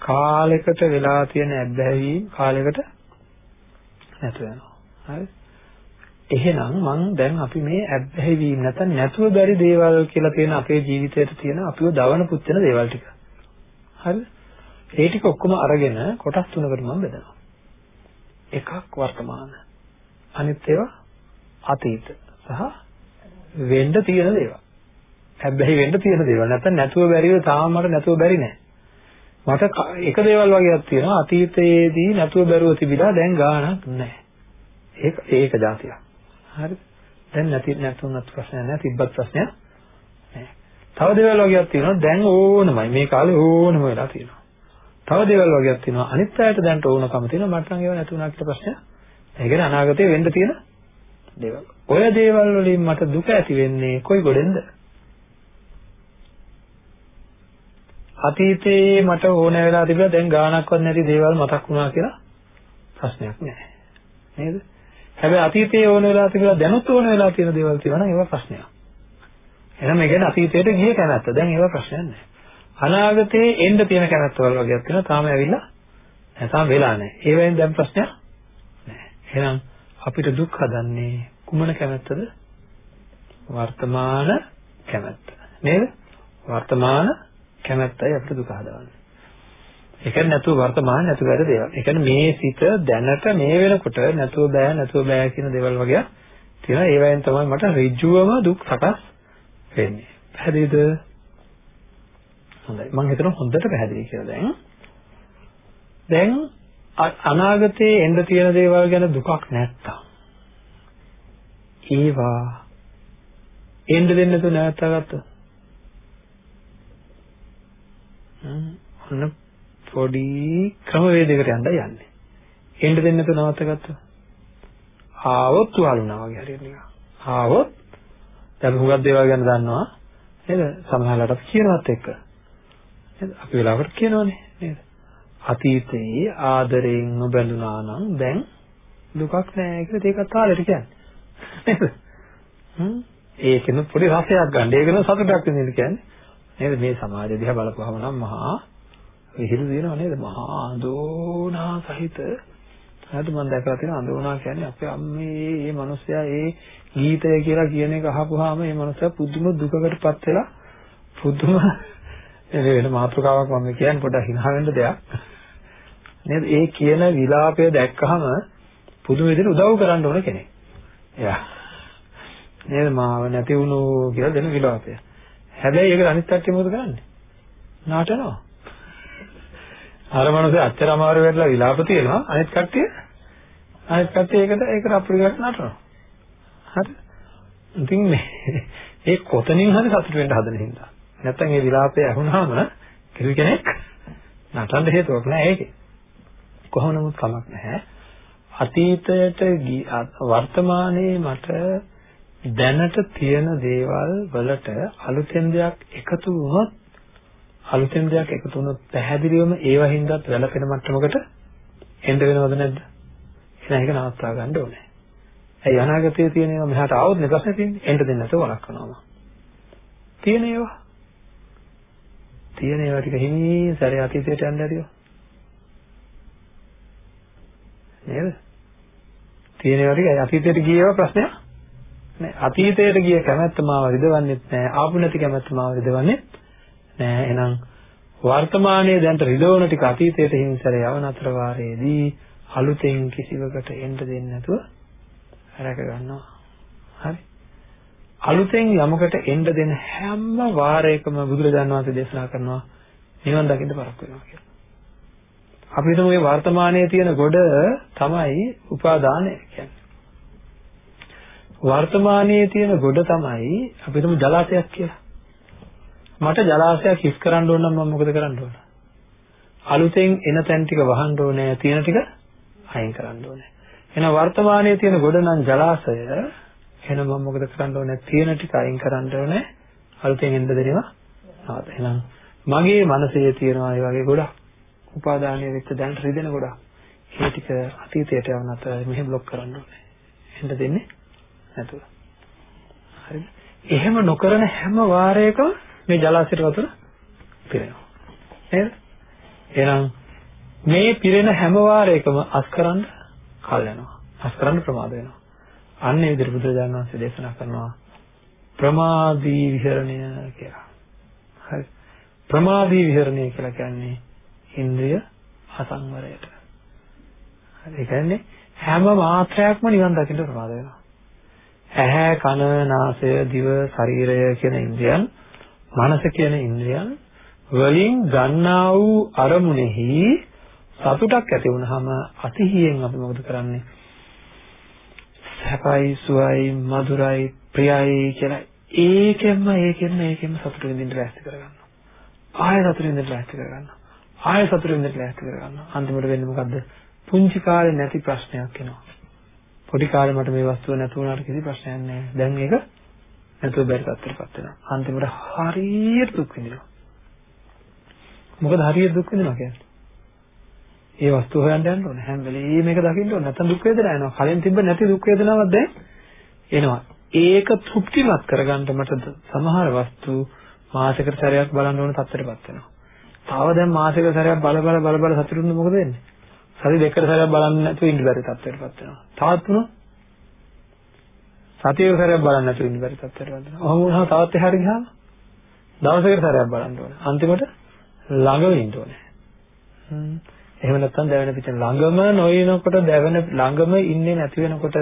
කාලයකට වෙලා තියෙන ඇබ්බැහිවීම කාලයකට නැතු වෙනවා. හරි? එහෙනම් මං දැන් අපි මේ ඇබ්බැහිවීම නැත්නම් නැතුව බැරි දේවල් කියලා තියෙන අපේ ජීවිතයට තියෙන අපිව දවන පුච්චන දේවල් ටික. හරිද? ඒ ටික ඔක්කොම අරගෙන කොටස් තුනකට මම බෙදනවා. එකක් වර්තමාන. අනිත් ඒවා අතීත සහ වෙන්න තියෙන දේවල්. හැබැයි වෙන්න තියෙන දේවල් නැත්නම් නැතුව බැරිව තාම මට නැතුව බැරි නෑ. මට එක දේවල් වගේක් තියෙනවා අතීතයේදී නැතුව බැරුව තිබිලා දැන් ගාණක් නෑ. ඒක ඒක જાතියක්. හරිද? දැන් නැති නැතුණත් ප්‍රශ්නයක් නෑ තිබ්බත් ප්‍රශ්නයක් නෑ. තව දේවල් වගේක් තියෙනවා දැන් ඕනමයි මේ කාලේ ඕනම වෙලා තියෙනවා. තව දේවල් වගේක් තියෙනවා අනිත් අයට දැන්ට ඕනකම තියෙනවා මට නම් ඒව නැතුණා කියලා ප්‍රශ්නයක්. ඒ කියන්නේ අනාගතේ වෙන්න තියෙන දේවල්. ඔය දේවල් වලින් මට දුක ඇති වෙන්නේ කොයි ගොඩෙන්ද? අතීතේ මට ඕන වෙලා තිබුණා දැන් ගාණක්වත් නැති දේවල් මතක් වුණා කියලා ප්‍රශ්නයක් නැහැ. නේද? හැබැයි අතීතේ ඕන වෙලා තිබුණා දැනුත් ඕන වෙලා තියෙන දේවල් තියෙනවා නම් ඒවා ප්‍රශ්නයක්. එහෙනම් මේ කියන්නේ අතීතයට ගියේ කැමැත්ත. දැන් ඒවා ප්‍රශ්නයක් නැහැ. අනාගතේ එන්න තියෙන කැමැත්ත වල වගේක් තියෙනවා. තාම ඇවිල්ලා නැහැ. තාම වෙලා නැහැ. ඒ වෙලෙන් දැන් ප්‍රශ්නයක් නැහැ. එහෙනම් අපිට දුක් හදන්නේ කුමන කැමැත්තද? වර්තමාන කැමැත්ත. නේද? වර්තමාන කැමැත්තයි අපිට දුක හදවන්නේ. ඒ කියන්නේ නැතුව වර්තමාන නැතුව වැඩ දේවල්. ඒ කියන්නේ මේ සිත දැනට මේ වෙනකොට නැතුව බෑ නැතුව බෑ කියන දේවල් වගේ තියෙනවා. ඒ වයින් තමයි මට ඍජුවම දුක් සකස් වෙන්නේ. පැහැදිලිද? හොඳයි. මම හිතනවා හොඳට පැහැදිලි කියලා දැන්. දැන් අනාගතේ එන්න තියෙන දේවල් ගැන දුකක් නැත්තම් ඒවා එන්න දෙන්න තු නැවතගත්තා. ඔන්න පොඩි ක්‍රමවේදයකට යන්න යන්නේ. එන්න දෙන්න තු නවත්තගත්තා. ආවොත් තුවාලුණා වගේ හරියට නිකන්. ආවොත් දැන් හුඟක් දේවල් ගැන දන්නවා නේද? සමහරවිට කියනවත් එක්ක. නේද? අපි වෙලාවකට කියනවනේ නේද? අතීතයේ ආදරයෙන් නොබැඳුනා නම් දැන් දුකක් නැහැ කියලා ඒකත් තාලෙට කියන්නේ. නේද? හ්ම් ඒකෙන පොඩි රසයක් ගන්න. ඒකන සතුටක් විඳින්න කියන්නේ. නේද? මේ සමාජය දිහා බලපුවම නම් මහා විහිළු දිනව නේද? මහා අඳෝනා සහිත හරිද මම දැකලා තියෙන අඳෝනා කියන්නේ අපේ අම්මේ මේ මිනිස්සයා ඒ ගීතය කියලා කියන එක අහපුවාම මේ මිනිස්සයා පුදුම දුකකටපත් වෙලා පුදුම වෙන මාතෘකාවක් මම කියන්නේ පොඩ්ඩක් hina වෙන්න දෙයක්. නේද? ඒ කියන විලාපය දැක්කහම පුදුම විදිහට උදව් කරන්න ඕන කෙනෙක්. එයා. නේද මාව නැති වුණෝ කියලා දෙන විලාපය. හැබැයි ඒක අනිත් කට්ටිය මොකද කරන්නේ? නාටනවා. අර මනුස්සය අච්චර අමාරු වෙලා විලාප තියෙනවා අනිත් කට්ටිය අනිත් කට්ටිය ඒකට ඒකට අප්‍රියකට නටනවා. හරි. ඉතින් මේ [laughs] ඒ කොතනින් හරි සතුට වෙන්න හදන හින්දා. නැත්තම් ඒ විලාපය ඇහුනහම කිසි කෙනෙක් නටන්න හේතුවක් නැහැ ඒකේ. කොහොම නමුත් කමක් නැහැ. අතීතයට වර්තමානයේ මට දැනට තියෙන දේවල් වලට අලුතෙන් දෙයක් එකතු වුණොත් අලුතෙන් දෙයක් එකතු වුණොත් පැහැදිලිවම ඒවා හින්දාත් වැළපෙන මට්ටමකට එන්න වෙනවද නැද්ද? එහෙනම් ඒක නවත්වා ගන්න ඕනේ. ඇයි අනාගතයේ තියෙන ඒවා මෙහාට ආවොත් නේ ප්‍රශ්නේ තියෙන්නේ. එන්න දෙන්න නැතුව වළක්වනවා. තියෙන ඒවා. තියෙන ඒවා ටික හිමින් සැරේ අතීතයට යන්න ඇතිව. නේද? තියෙන ඒවා ටික අතීතයට ගියේවා ප්‍රශ්නයක් නෑ. අතීතයට ගිය කැමැත්ත මාව රිදවන්නෙත් නෑ. ආපු නැති කැමැත්ත මාව රිදවන්නෙත් නෑ. එහෙනම් වර්තමානයේ දැන්ට රිදවන ටික අතීතයට හිමිසර යවන අතර වාරයේදී අලුතෙන් කිසිවකට එන්න දෙන්නේ නැතුව රැක ගන්නවා. හරි. අලුතෙන් යමකට එන්න දෙන හැම වාරයකම බුදුරජාණන් වහන්සේ දේශනා කරනවා නිවන් දකින්න පරක් වෙනවා කියලා. අපි හිතමු මේ වර්තමානයේ තියෙන ගොඩ තමයි උපාදානය කියන්නේ. වර්තමානයේ තියෙන ගොඩ තමයි අපි හිතමු ජලාශයක් කියලා. මට ජලාශයක් හිස් කරන්න ඕන නම් මම මොකද කරන්න ඕන? අලුතෙන් එන තැන් ටික වහන්න ඕනේ, තියෙන ටික අයින් කරන්න ඕනේ. එහෙනම් වර්තමානයේ තියෙන ගොඩ නම් ජලාශය එහෙනම් මම මොකද කරන්න ඕනේ? තියෙන ටික අයින් කරන්න ඕනේ. අලුතෙන් එන්න දෙනවා. නේද? එහෙනම් මගේ මනසේ තියෙනවා ඒ වගේ ගොඩක්. උපාදානීය වෙච්ච දැන් රිදෙන ගොඩක්. ඒ ටික අතීතයට යවන අතර මෙහෙ බ්ලොක් කරන්න ඕනේ. එන්න දෙන්නේ නැතුව. හරිද? එහෙම නොකරන හැම වාරයකම මේ ජලාශයට වතුර පිරෙනවා. නේද? එහෙනම් මේ පිරෙන හැම වාරයකම අස්කරන්න කල් යනවා. අස්කරන්න ප්‍රමාද වෙනවා. අන්න ඒ විදිහට බුදුරජාණන් වහන්සේ දේශනා කරනවා ප්‍රමාදී විහරණය කියලා. හරි. ප්‍රමාදී විහරණය කියලා කියන්නේ ඉන්ද්‍රිය අසංවරයට. හරි. ඒ කියන්නේ හැම මාත්‍රයක්ම නිවන් දකින්න ප්‍රමාද වෙනවා. ඇහැ, කන, නාසය, දිව, ශරීරය කියන ඉන්ද්‍රියන්, මනස කියන ඉන්ද්‍රියන් වලින් ගන්නා වූ අරමුණෙහි සතුටක් ඇති වුනහම අතිහියෙන් අපි මොකද කරන්නේ? සැපයි සුවයි මధుරයි ප්‍රියයි කියලා ඒකෙන්ම ඒකෙන්ම ඒකෙන්ම සතුට විඳින්න ලෑස්ති කරගන්නවා. ආයෙ සතුට විඳින්න ලෑස්ති කරගන්නවා. ආයෙ සතුට විඳින්න ලෑස්ති කරගන්නවා. අන්තිමට වෙන්නේ මොකද්ද? පුංචි කාලේ නැති ප්‍රශ්නයක් එනවා. පොඩි කාලේ මට මේ වස්තුව නැතු වුණාට කිසි ප්‍රශ්නයක් නැහැ. දැන් ඒක නැතුව බැරි තත්ත්වයකටපත් වෙනවා. අන්තිමට හරියට දුක් විඳිනවා. මොකද හරියට දුක් විඳිනවා කියන්නේ? ඒ වස්තුව හොයන්න යන්න ඕනේ. හැම වෙලෙම මේක දකින්න ඕනේ. නැත්නම් දුක් වේදනා එනවා. කලින් තිබ්බ නැති දුක් වේදනාවක් දැන් එනවා. ඒක තෘප්තිමත් කරගන්න මට සමහර වස්තු මාසයකට සැරයක් බලන්න ඕන තත්ත්වයටපත් වෙනවා. තව දැන් මාසයකට සැරයක් බල බල බල බල සතුටුුන මොකද වෙන්නේ? සති දෙකකට සැරයක් බලන්න නැතුව ඉන්න බැරි තත්ත්වයටපත් වෙනවා. තවත් වුණොත් සතියක සැරයක් බලන්න නැතුව ඉන්න බැරි තත්ත්වයටපත් වෙනවා. ඔහොම වුණාම තවත් එහාට ගියාම දවසකට සැරයක් බලන්න ඕනේ. අන්තිමට ළඟම ඉන්න ඕනේ. හ්ම්. එහෙම නැත්නම් දැවෙන පිටෙන ළඟම නොයනකොට දැවෙන ළඟම ඉන්නේ නැති වෙනකොට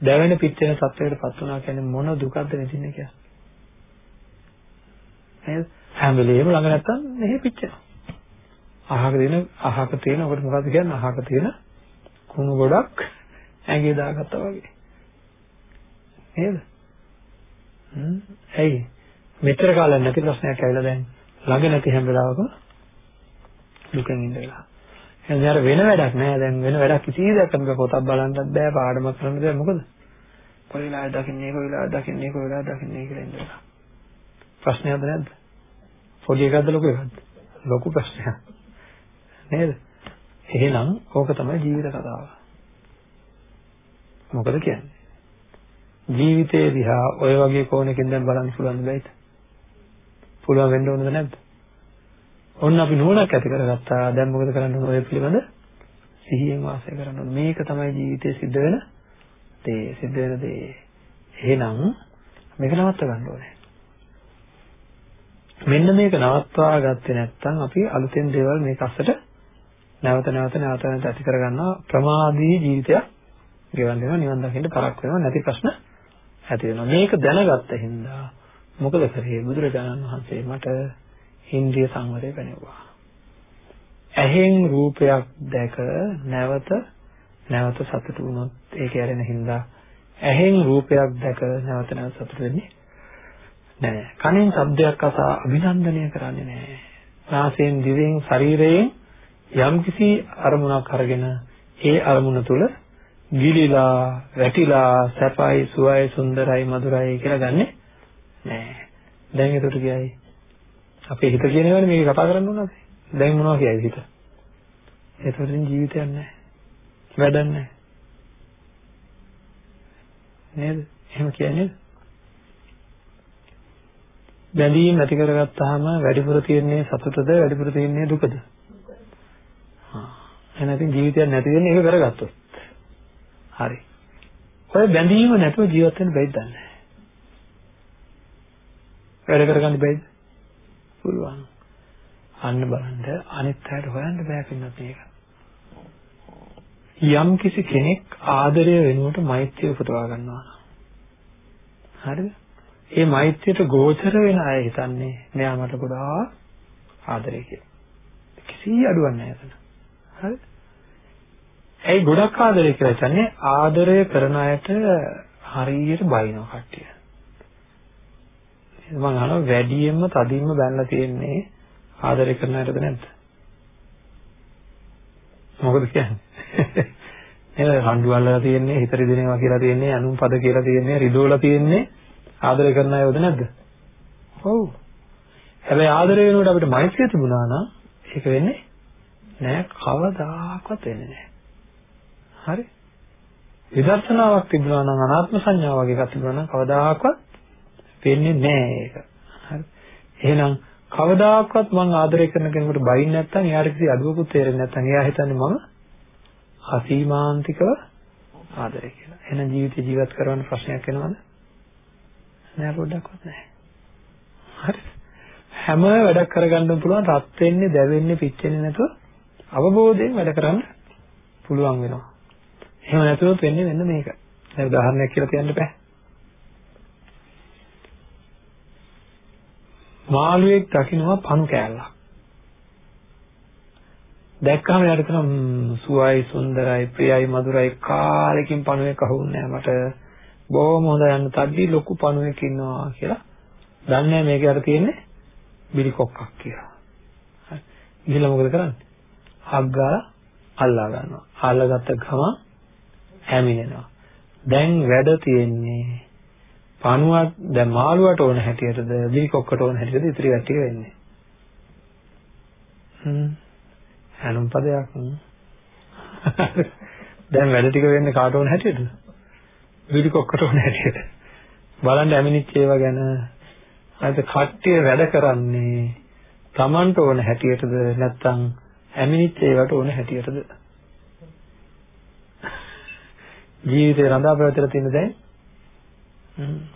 දැවෙන පිටෙන සත්‍යයකටපත් වුණා කියන්නේ මොන දුකක්ද විඳින්නේ කියලා. නේද? හැම වෙලේම ළඟ නැත්තම් මෙහෙ පිච්චෙනවා. අහක තියෙන අහක තියෙන ඔකට මොකද්ද කියන්නේ අහක තියෙන කුණු ගොඩක් ඇඟේ දාගත්තා වගේ. නේද? හ්ම්. ඇයි? මෙතර කාලයක් නැති ප්‍රශ්නයක් ඇවිල්ලා දැන් ළඟ නැති හැම වෙලාවකම දුකෙන් ඉඳලා. එහෙනම් යාර වෙන වැඩක් නෑ දැන් වෙන වැඩක් කිසි දෙයක් කරන්න පොතක් බලන්නත් බෑ පාඩමක් කරන්න බෑ මොකද? කොයි වෙලාවද දකින්නේ කොයි වෙලාවද දකින්නේ කොයි වෙලාවද දකින්නේ කියලා ඉඳලා. ප්‍රශ්නයක්ද නැද්ද? පොඩි එකක්ද ලොකු එකක්ද? ලොකු ප්‍රශ්නයක්. නේද? එහෙනම් ඕක තමයි ජීවිත කතාව. මොකද කියන්නේ? ජීවිතේ දිහා ඔය වගේ කෝණකින් දැන් බලන්න පුළුවන් දෙයිද? පුළුවන් වෙන්න ඕනද නැද්ද? ඔන්න අපි නුවණක් ඇති කරගත්තා. දැන් මොකද කරන්න ඕන ඔය පිළිබඳ සිහියෙන් වාසය කරන්න ඕන. මේක තමයි ජීවිතේ සිද්ධ වෙන දේ, සිද්ධ වෙන දේ. එහෙනම් මේක නවත්ත ගන්න ඕනේ. මෙන්න මේක නවත්වා ගත්තේ නැත්නම් අපි අලුතෙන් දේවල් මේක අස්සට නැවත නැවත නැවත නැවත ඇති කරගන්නවා ප්‍රමාදී ජීවිතයක් ගෙවන් දෙනවා නිවන් දකින්න පරක් වෙනවා නැති ප්‍රශ්න ඇති වෙනවා මේක දැනගත්ත හින්දා මොකද කරේ බුදුරජාණන් වහන්සේ මට ඉන්ද්‍රිය සංවරය පැනෙවුවා ඇහෙන් රූපයක් දැක නැවත නැවත සතුටු වුණොත් ඒක ඇරෙන හින්දා ඇහෙන් රූපයක් දැක නැවත නැවත සතුටු වෙන්නේ නෑ. කනෙන් ශබ්දයක් අසා අභිනන්දනය කරන්නේ නෑ. නාසයෙන් දිවෙන් ශරීරයෙන් යම්කිසි අරමුණක් අරගෙන ඒ අරමුණ තුල ගිලිලා වැටිලා සැපයි සුවයි සුන්දරයි මధుරයි කියලා ගන්නෙ නෑ. දැන් ඒකට කියයි අපේ හිත කියනවනේ මේක කතා කරන්න ඕනද? දැන් මොනවා කියයිද හිත? ඒතරින් ජීවිතයක් නැහැ. වැඩක් නැහැ. නේද? එහෙම කියන්නේ බැඳීම් ඇති කරගත්තාම වැඩිපුර තියෙන්නේ සතුටද වැඩිපුර තියෙන්නේ දුකද? හා එහෙනම් ඉතින් ජීවිතයක් නැති වෙන්නේ ඒක කරගත්තොත්. හරි. ඔය බැඳීම නැතුව ජීවත් වෙන්න බැයිද නැහැ. වැඩ කරගන්න බැයිද? පුළුවන්. අන්න බලන්න අනිත් අයට හොයන්න බෑ පින්නත් මේක. යම් කිසි කෙනෙක් ආදරය වෙනුවට මෛත්‍රිය උපදවා ගන්නවා. හරිද? ඒ මෛත්‍රියට ගෝචර වෙන අය හිතන්නේ මෙයා මට ගොඩාක් ආදරේ කියලා. කිසි අඩුවක් නැහැ එතන. හරි? ඒ ගොඩක් ආදරේ කියලා කියන්නේ ආදරය කරන අයට හරියට බයිනවා කට්ටිය. මම අහනවා වැඩියෙන්ම තදින්ම බැලලා තියෙන්නේ ආදරය කරන අයටද නැද්ද? මොකද කියන්නේ? නේද රණ්ඩු අල්ලලා තියෙන්නේ හිත රිදෙනවා කියලා තියෙන්නේ අනුන් පද කියලා තියෙන්නේ රිදෝලා තියෙන්නේ ආදරය කරන අයවද නැද්ද? ඔව්. හැබැයි ආදරය වෙනකොට අපිට මෛත්‍රිය තිබුණා නම් ඒක වෙන්නේ නෑ කවදාකවත් වෙන්නේ නෑ. හරි? විදර්ශනාවක් තිබුණා නම් අනාත්ම සංඥාව වගේ එකක් තිබුණා නම් කවදාකවත් වෙන්නේ නෑ ඒක. හරි? එහෙනම් කවදාකවත් මම ආදරය කරන කෙනෙකුට බයින් නැත්නම් එයාට කිසි අඩුවකුත් තේරෙන්නේ නැත්නම් එයා හිතන්නේ මම අසීමාන්තිකව ආදරය කියලා. එහෙනම් ජීවිතේ ජීවත් කරවන්න ප්‍රශ්නයක් එනවද? නෑ පොඩ්ඩක්වත් නෑ. හරි. හැම වැඩක් කරගන්න පුළුවන් රත් වෙන්නේ, දැවෙන්නේ, පිච්චෙන්නේ නැතුව අවබෝධයෙන් වැඩ කරන්න පුළුවන් වෙනවා. එහෙම නැතුව වෙන්නේ මෙන්න මේක. දැන් උදාහරණයක් කියලා කියන්න බෑ. මාළුවෙක් දකින්නවා පණු කෑල්ලක්. දැක්කම යාට තන සුවයි සුන්දරයි ප්‍රියයි මధుරයි කාලෙකින් පණුවෙක් අහුන්නේ මට බොහොම හොඳ යන්න තද්දි ලොකු පණුවෙක් ඉන්නවා කියලා දන්නේ මේක යට තියෙන්නේ බිලි කොක්කක් කියලා. හරි. ගිහලා මොකද කරන්නේ? අග්ගාලා අල්ලා ගන්නවා. අල්ලගත්ත ගමන් හැමිනෙනවා. දැන් වැඩ තියෙන්නේ පණුවක් දැන් මාළුවට ඕන හැටියටද බිලි කොක්කට ඕන හැටියටද ඉතිරි වැටි වෙන්නේ. හ්ම්. හැනුම් පදයක්. [laughs] දැන් වැඩ ටික වෙන්නේ කාට ඕන හැටියටද? විලි කොක්කට ඕන හැටියට. බලන්න ඇමිනිච් ඒවා ගැන අද කට්ටිය වැඩ කරන්නේ Tamanට ඕන හැටියටද නැත්නම් ඇමිනිච් ඒවට ඕන හැටියටද? ජීවිතේ රඳා පැවතලා තියෙන දැන්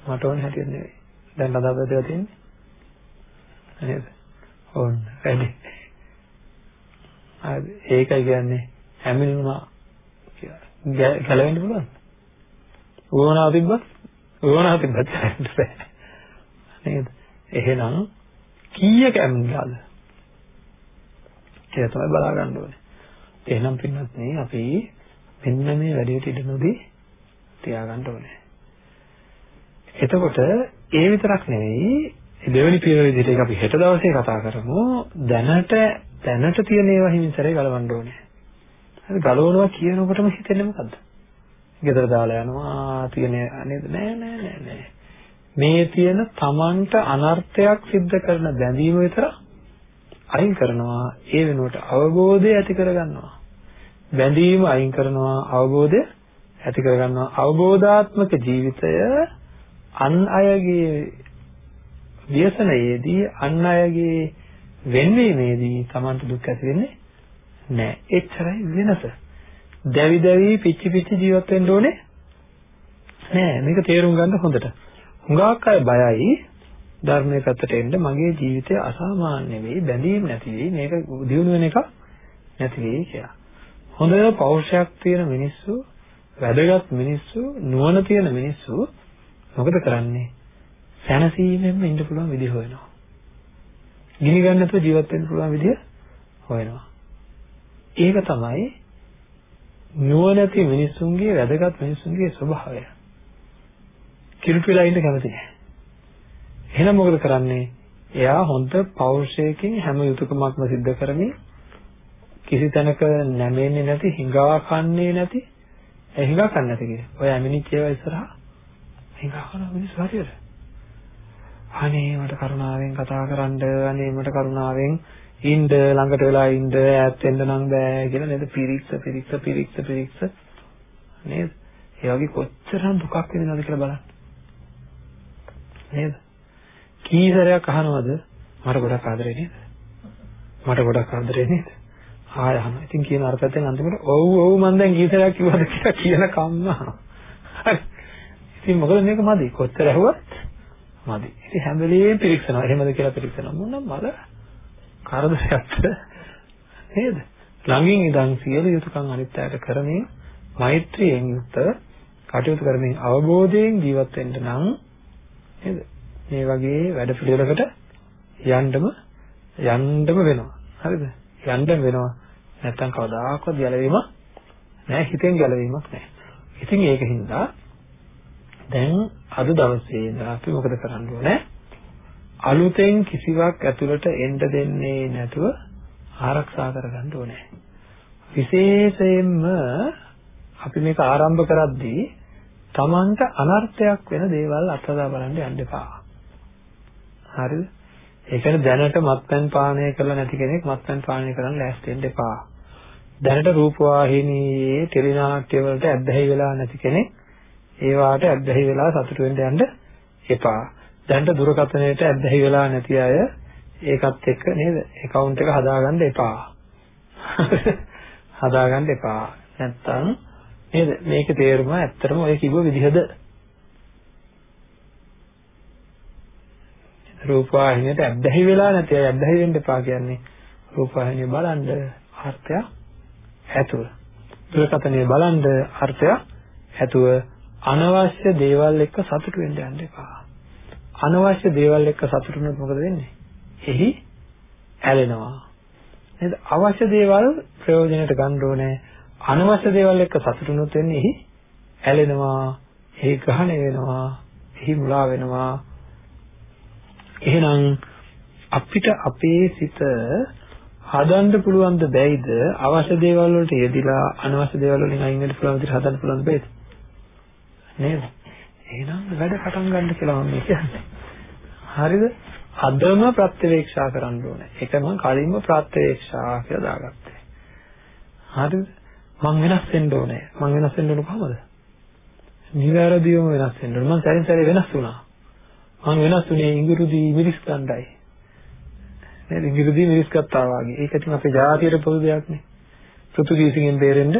මට ඕන හැටියට නෙවෙයි. දැන් රඳා පැවතලා තියෙන්නේ නේද? ඕන්න වැඩි. හරි ඒකයි කියන්නේ හැමිනුනා කියලා. ගැලවෙන්න පුළුවන්. ඕනාව තිබ්බත් ඕනාව තිබ්බත් ගැලවෙන්න [laughs] බෑ. නේද? එහෙනම් කීයක ඇම්ලාද? ඒක තමයි බලා ගන්න ඕනේ. එහෙනම් පින්නත් නේ අපි මෙන්න මේ වැඩේට ඉඩ නොදී තියාගන්න ඕනේ. එතකොට ඒ විතරක් නෙවෙයි දෙවෙනි පියවර විදිහට ඒක අපි හෙට දවසේ කතා කරමු. දැනට දැනට තියෙන ඒවා හිමින් සැරේ ගලවන්න ඕනේ. හරි ගලවනවා කියනකොටම හිතෙන්නේ මොකද්ද? ගෙදර දාලා යනවා තියෙන නේද? නෑ නෑ නෑ නෑ. මේ තියෙන Tamanට අනර්ථයක් සිද්ධ කරන බැඳීම විතර අයින් කරනවා ඒ වෙනුවට අවබෝධය ඇති කරගන්නවා. බැඳීම අයින් කරනවා අවබෝධය ඇති කරගන්නවා අවබෝධාත්මක ජීවිතය අන් අයගේ ව්‍යසනයේදී අන් අයගේ වෙන්වීමේදී Tamanට දුක් ඇති වෙන්නේ නැහැ. එච්චරයි වෙනස. දැවි දැවි පිච්චි පිච්චි ජීවත් වෙන්න ඕනේ නෑ. මේක තේරුම් ගන්න හොඳට. හුඟක් අය බයයි ධර්මයේ පැත්තට එන්න මගේ ජීවිතය අසාමාන්‍ය වෙයි, බැඳීම් නැති වෙයි, මේක දියුණු වෙන එක නැති වෙයි කියලා. හොඳ පෞරුෂයක් තියෙන මිනිස්සු, වැදගත් මිනිස්සු, නුවණ තියෙන මිනිස්සු මොකද කරන්නේ? සැනසීමෙන්ම ඉන්න පුළුවන් විදිහ හොයනවා. ගිනි ගන්න නැතුව ජීවත් වෙන්න පුළුවන් විදිය හොයනවා. ඒක තමයි නුවණැති මිනිසුන්ගේ වැදගත් මිනිසුන්ගේ ස්වභාවය. කිලුට වෙලා ඉන්න කැමති නැහැ. එහෙනම් මොකද කරන්නේ? එයා හොඳ පෞරුෂයකින් හැම යුතුයකමක්ම සිද්ධ කරමින් කිසි තැනක නැමෙන්නේ නැති, හිඟා කන්නේ නැති, ඒ හිඟා කන්නේ නැති කිය. ඔය ඇමිනිච් ඒවා ඉස්සරහා හිඟා කරන මිනිස්සු හරියට. අනේ මට කරුණාවෙන් කතා කරන්න, අනේ මට කරුණාවෙන් ඉන්න ළඟට වෙලා ඉන්න ඈත් වෙන්න නම් බෑ කියලා නේද? පිරික්ස පිරික්ස පිරික්ස පිරික්ස නේද? ඒ වගේ කොච්චරම් දුකක් විඳිනවද කියලා බලන්න. නේද? කී සැරයක් අහනවද? මට ගොඩක් ආදරේ නේද? මට ගොඩක් ආදරේ නේද? ආය අහනවා. ඉතින් කියන අර පැත්තෙන් අන්තිමට ඔව් ඔව් මම දැන් කී සැරයක් කිව්වද කියලා කියන කම්ම. හරි. ඉතින් මොකද මේක මදි. කොච්චර ඇහුවත් මදි. ඉතින් හැම වෙලෙම පිරික්සනවා. එහෙමද කියලා පිරික්සනවා. මොන මල කරදරයක්ද නේද? ළඟින් ඉඳන් සියලු යුතුයකම් අනිත් අයට කරමින් මෛත්‍රියෙන් යුක්තව කටයුතු කරමින් අවබෝධයෙන් ජීවත් වෙන්න නම් නේද? මේ වගේ වැඩ පිළිවෙලකට යන්නම යන්නම වෙනවා. හරිද? යන්න වෙනවා. නැත්තම් කවදාකවත් ගැලවීම නෑ හිතෙන් ගැලවීමක් නෑ. ඉතින් ඒකින්ද දැන් අද දවසේ ඉඳලා අපි මොකද කරන්න ඕනේ? අලුතෙන් කිසිවක් ඇතුළට එන්න දෙන්නේ නැතුව ආරක්ෂා කරගන්න ඕනේ. විශේෂයෙන්ම අපි මේක ආරම්භ කරද්දී Tamanට අනර්ථයක් වෙන දේවල් අත්දැක බලන්න යන්න එපා. හරිද? ඒ කියන්නේ දැනට මත්පැන් පානය කරලා නැති කෙනෙක් මත්පැන් පානය කරන්න ලෑස්ති වෙන්න එපා. දැනට රූපවාහිනියේ ටෙලිනාට්‍ය වලට ඇබ්බැහි වෙලා නැති කෙනෙක් ඒ වාට ඇබ්බැහි වෙලා සතුටු වෙන්න යන්න එපා. දැනට දුරකථනයට ඇබ්බැහි වෙලා නැති අය ඒකත් එක්ක නේද? account එක හදාගන්න එපා. [laughs] හදාගන්න එපා. නැත්තම් නේද? මේකේ තේරුම ඇත්තටම ඔය කිව්ව විදිහද? රූපවාහිනියට ඇබ්බැහි වෙලා නැති අය ඇබ්බැහි වෙන්න එපා කියන්නේ රූපවාහිනිය බලන්න අර්ථය ඇතුව. දුරකථනය බලන්න අර්ථය ඇතුව අනවශ්‍ය දේවල් එක්ක සතුටු වෙන්න යන්න එපා. අනවශ්‍ය දේවල් එක්ක සතුටු වුණොත් මොකද වෙන්නේ? එහි ඇලෙනවා. නේද? අවශ්‍ය දේවල් ප්‍රයෝජනයට ගන්න ඕනේ. අනවශ්‍ය දේවල් එක්ක සතුටු වුණොත් වෙන්නේ එහි ඇලෙනවා. එහි ග්‍රහණය වෙනවා. එහි මුලා වෙනවා. එහෙනම් අපිට අපේ සිත හදන්න පුළුවන් ද බැයිද? අවශ්‍ය දේවල් වලට යෙදිලා අනවශ්‍ය දේවල් වලින් අයින් වෙන්න පුළුවන් විදිහට හදන්න පුළුවන් බැයිද? නේද? එහෙනම් වැඩ පටන් ගන්න කියලා මම කියන්නේ. හරිද? අදම ප්‍රත්‍යවේක්ෂා කරන්න ඕනේ. ඒක මම කලින්ම ප්‍රත්‍යවේක්ෂා කියලා දාගත්තේ. හරිද? මං වෙනස් වෙන්න ඕනේ. මං වෙනස් වෙන්න ඕන කොහමද? නිවැරදිවම වෙනස් වෙන්න ඕනේ. මං සැරින් සැරේ වෙනස් වුණා. මම වෙනස් වුණේ ඉඟුරුදී මිරිස් ගන්නයි. නේද? ඉඟුරුදී මිරිස් ගත්තා වගේ. ඒක ඉතින් අපේ ජාතියට පොදු දෙයක් නේ. පෘතුගීසියෙන් බේරෙන්න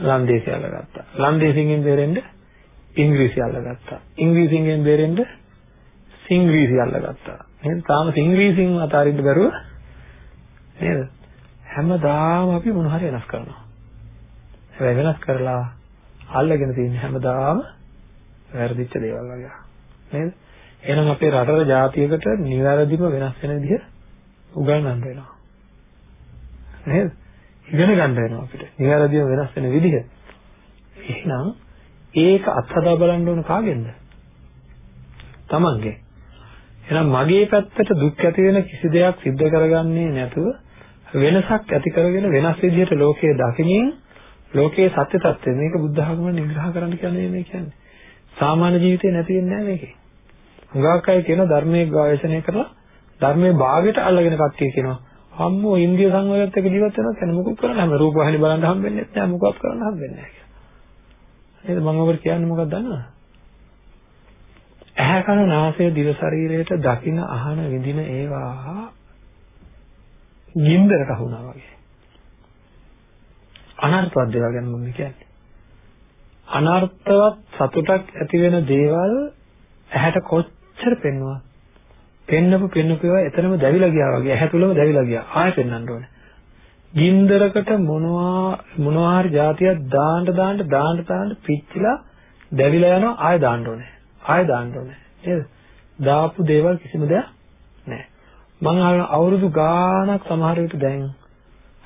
ලන්දේසි අල්ලගත්තා. ලන්දේසියෙන් බේරෙන්න ඉංග්‍රීසි අල්ලගත්තා. ඉංග්‍රීසියෙන් බේරෙන්න සිංග්‍රීසි අල්ලගත්තා. නේද? තාම ඉංග්‍රීසියෙන් අතාරින්න බැරුව නේද? හැමදාම අපි මොන හරි වෙනස් කරනවා. හැබැයි වෙනස් කරලා අල්ලගෙන තියෙන හැමදාම වැරදිච්ච දේවල් වගේ. නේද? එහෙනම් අපේ රටේ ජාතියකට නිවැරදිව වෙනස් වෙන විදිහ උගන්වන්න වෙනවා. නේද? ඉගෙන ගන්න වෙනවා අපිට. නිවැරදිව වෙනස් වෙන විදිහ. එහෙනම් ඒක අත්හදා බලන්න ඕන කාගෙන්ද? තමන්ගේ. එහෙනම් මගේ පැත්තට දුක් ඇති වෙන කිසි දෙයක් සිද්ධ කරගන්නේ නැතුව වෙනසක් ඇති කරගෙන වෙනස් විදිහට ලෝකයේ දකිනින් ලෝකයේ සත්‍ය తත්වය මේක බුද්ධ ධර්ම නිග්‍රහ කරන්න කියන්නේ මේ කියන්නේ. සාමාන්‍ය ජීවිතේ නැති වෙන්නේ නැහැ මේකේ. හුඟක් අය කියන ධර්මයේ ගවේෂණය කරලා ධර්මයේ භාගයට අල්ලගෙන කට්ටිය කියනවා. අම්මෝ ඉන්දිය සංවරයත් එක්ක ජීවත් වෙනවා කියන්නේ මොකක් කරන්න හැම රූප වහිනි බලන්න හම්බෙන්නේ නැහැ. මොකක් කරන්න හම්බෙන්නේ නැහැ නේද? මම ඔබට කියන්නේ මොකක්ද දන්නවද? ඇහැ කන නාසය දිව ශරීරයට දකින අහන විඳින ඒවා ගින්දරට අහුණා වගේ. අනර්ථවත් දේවල් ගැන මම කියන්නේ? අනර්ථවත් සතුටක් ඇති වෙන දේවල් ඇහැට කොච්චර පෙන්වුවා පෙන්නපු පෙන්නපු ඒවා එතනම දැවිලා ගියා වගේ. ඇහැ තුලම දැවිලා ගියා. ආයෙ පෙන්වන්න ඕනේ. ගින්දරකට මොනවා මොනවා හරි જાතියක් දාන්න දාන්න දාන්න දාන්න පිච්චිලා දැවිලා යනවා. ආයෙ දාන්න ඕනේ. ආයෙ දාන්න ඕනේ. නේද? දාපු දේවල් කිසිම දෙයක් නැහැ. මම අවුරුදු ගාණක් සමහර විට දැන්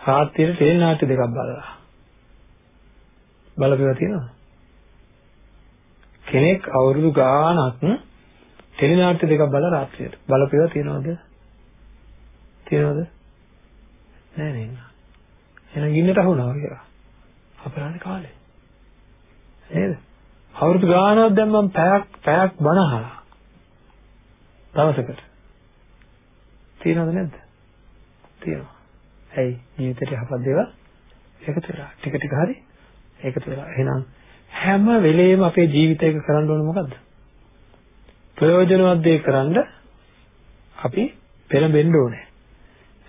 රාත්‍රියේ ටෙලි නාට්‍ය දෙකක් බලලා. බලපෙවා තියෙනවා කෙනෙක් අවුරුදු ගාණක් ටෙලි නාට්‍ය දෙකක් බලලා රාත්‍රියට බලපෙවා තියෙනවද තියෙනවද නෑ නේද එහෙනම් ගින්නට අහුණා කියලා. අපරාධ කාලේ. නේද? අවුරුදු ගානක් දැන් මම පැයක් පැයක් බණ අහලා. දවසකට. තියෙනවද නැද්ද? තියෙනවා. ඇයි ජීවිතේට යහපත් දේවල් එකතු වෙලා ටික ටික හරි එකතු වෙලා. එහෙනම් හැම වෙලෙම අපේ ජීවිතයක කරන්න ඕනේ මොකද්ද? ප්‍රයෝජනවත් දේ කරන්න අපි පෙළඹෙන්න ඕනේ.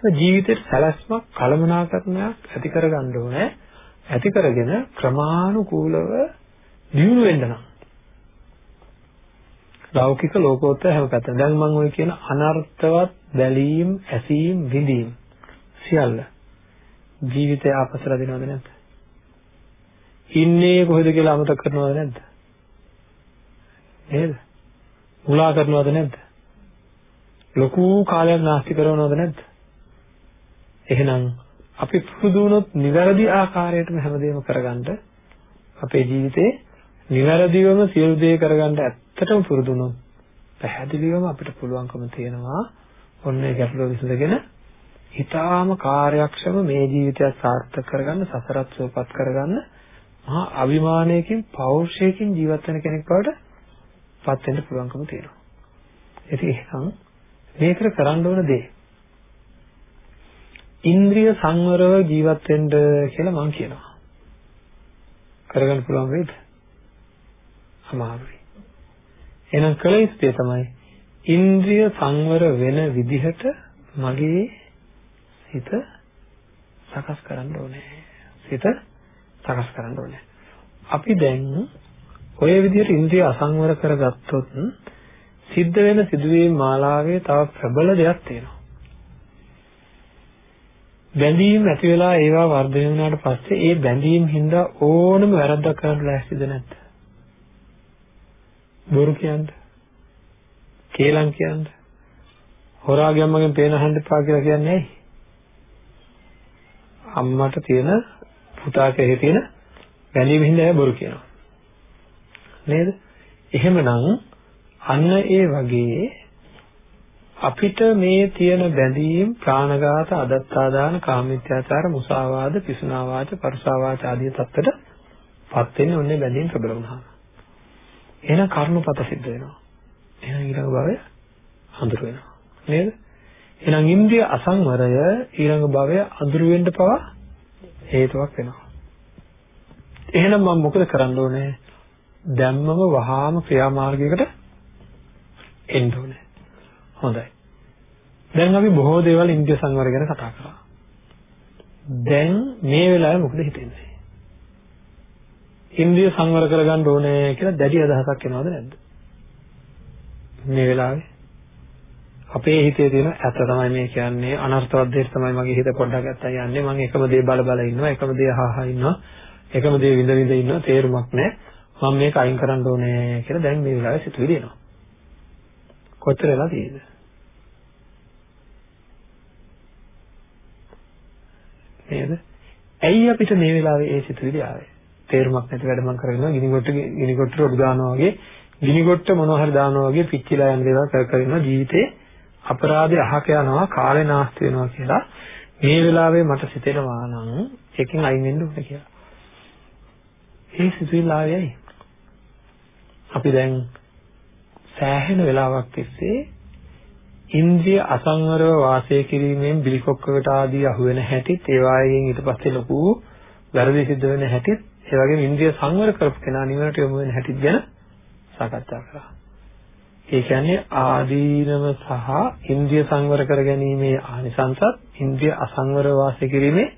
ජීවිතේ සැලැස්මක් කලමනාකරණයක් ඇති කරගන්න ඕනේ. ඇති කරගෙන ක්‍රමානුකූලව දියුණු වෙන්න නම්. ලෞකික ලෝකෝත්තර හැම පැත්තෙන් දැන් මම ඔය කියන අනර්ථවත් බැලීම් ඇසීම් විඳීම් සියල්ල ජීවිතය ආපසට දෙනවද නැද්ද? ඉන්නේ කොහෙද කියලා අමතක කරනවද නැද්ද? නේද? මුලා කරනවද නැද්ද? ලොකු කාලයක් නාස්ති කරනවද නැද්ද? එහෙනම් අපි පුරුදු වුණොත් නිවැරදි ආකාරයටම හැමදේම කරගන්න අපේ ජීවිතේ නිවැරදිවම සියලු දේ කරගන්න ඇත්තටම පුරුදු වුණොත් පැහැදිලිවම අපිට පුළුවන්කම තියෙනවා ඔන්නේ ගැටලුව විසඳගෙන ඊටාම කාර්යක්ෂම මේ ජීවිතය සාර්ථක කරගන්න සසරත් සුවපත් කරගන්න මහා අභිමානයකින් පෞරුෂයකින් ජීවත් වෙන කෙනෙක් බවට පත් වෙන්න පුළුවන්කම තියෙනවා. ඉතින් එහෙනම් මේකට කරන්න ඕන දේ ඉන්ද්‍රිය සංවරව ජීවත් වෙන්න කියලා මම කියනවා. කරගන්න පුළුවන් වේද? අමාරුයි. එහෙනම් කල යුත්තේ තමයි ඉන්ද්‍රිය සංවර වෙන විදිහට මගේ හිත සකස් කරන්න ඕනේ. හිත සකස් කරන්න ඕනේ. අපි දැන් ඔය විදිහට ඉන්ද්‍රිය අසංවර කරගත්තොත් සිද්ධ වෙන සිදුවීම් මාලාවේ තව ප්‍රබල දෙයක් තියෙනවා. බැඳීම් ඇති වෙලා ඒවා වර්ධනය වුණාට පස්සේ ඒ බැඳීම් හින්දා ඕනම වැරද්දක් කරන්න ලෑස්තිද නැද්ද? බොරු කියන්නේ. කේලම් කියන්නේ. හොරාගේ අම්මගෙන් පේන අහන්න එපා කියලා කියන්නේ ඇයි? අම්මට තියෙන පුතා කෙරෙහි තියෙන බැඳීම හින්දා බොරු කියනවා. නේද? එහෙමනම් අන්න ඒ වගේ අපිට මේ තියෙන බැඳීම් ප්‍රාණඝාත අදත්තාදාන කාමීත්‍යාචාර මුසාවාද පිසුනාවාච පරුසාවාච ආදී තත්ත්වයට පත් වෙන්නේ ඔන්නේ බැඳීම් ප්‍රබල වුණාම. එහෙනම් කර්මපත සිද්ධ වෙනවා. එහෙනම් ඊළඟ භවය අඳුර වෙනවා. නේද? එහෙනම් ඉන්ද්‍රිය අසංවරය ඊළඟ භවය අඳුර වෙන්න පවා හේතුවක් වෙනවා. එහෙනම් මම මොකද කරන්න ඕනේ? දැම්මම වහාම ක්‍රියාමාර්ගයකට එන්න ඕනේ හොඳයි. දැන් අපි බොහෝ දේවල් ඉන්ද්‍රිය සංවර ගැන කතා කරා. දැන් මේ වෙලාවේ මොකද හිතෙන්නේ? ඉන්ද්‍රිය සංවර කරගන්න ඕනේ කියලා දැඩි අදහසක් එනවද නැද්ද? මේ වෙලාවේ අපේ හිතේ තියෙන ඇත්ත තමයි මේ කියන්නේ අනර්ථවත් දෙයක් තමයි මගේ හිත පොඩ්ඩක් ඇත්තා යන්නේ මම එකම දේ බල බල ඉන්නවා එකම දේ අහහා ඉන්නවා එකම දේ විඳ විඳ ඉන්නවා තේරුමක් නැහැ මම මේක අයින් කරන්න ඕනේ කියලා දැන් මේ වෙලාවේ සිතුවිලි එනවා. කොච්චර වෙලා තියෙද? නේද? ඇයි අපිට මේ වෙලාවේ ඒ සිතුවිලි ආවේ? තේරුමක් නැති වැඩ මම කරගෙන ගිනි කොට ගිනි කොටට ඔඩු දානවා වගේ ගිනි කොටට මොනවා හරි දානවා වගේ පිච්චිලා යන දේවල් කර කර ඉන්නවා. ජීවිතේ අපරාධය අහක යනවා කාලේ නාස්ති වෙනවා කියලා. මේ වෙලාවේ මට සිතෙනවා නම් එකකින් අයින් වෙන්න ඕනේ කියලා. ඒ සිතුවිල්ල ආවේයි. අපි දැන් සෑහෙන වෙලාවක් තිස්සේ ඉන්ද්‍රිය අසංවරව වාසය කිරීමෙන් බිලිකොක්කකට ආදී අහුවෙන හැටිත් ඒ වායෙන් ඊට පස්සේ ලොකු වැරදි සිද්ධ වෙන හැටිත් ඒ වගේම ඉන්ද්‍රිය සංවර කරපු කෙනා නිවනට යොමු වෙන හැටිත් ගැන සාකච්ඡා කරා. ඒ කියන්නේ ආදීනව සහ ඉන්ද්‍රිය සංවර කර ගැනීමේ ආනිසංසත් ඉන්ද්‍රිය අසංවර වාසය කිරීමේ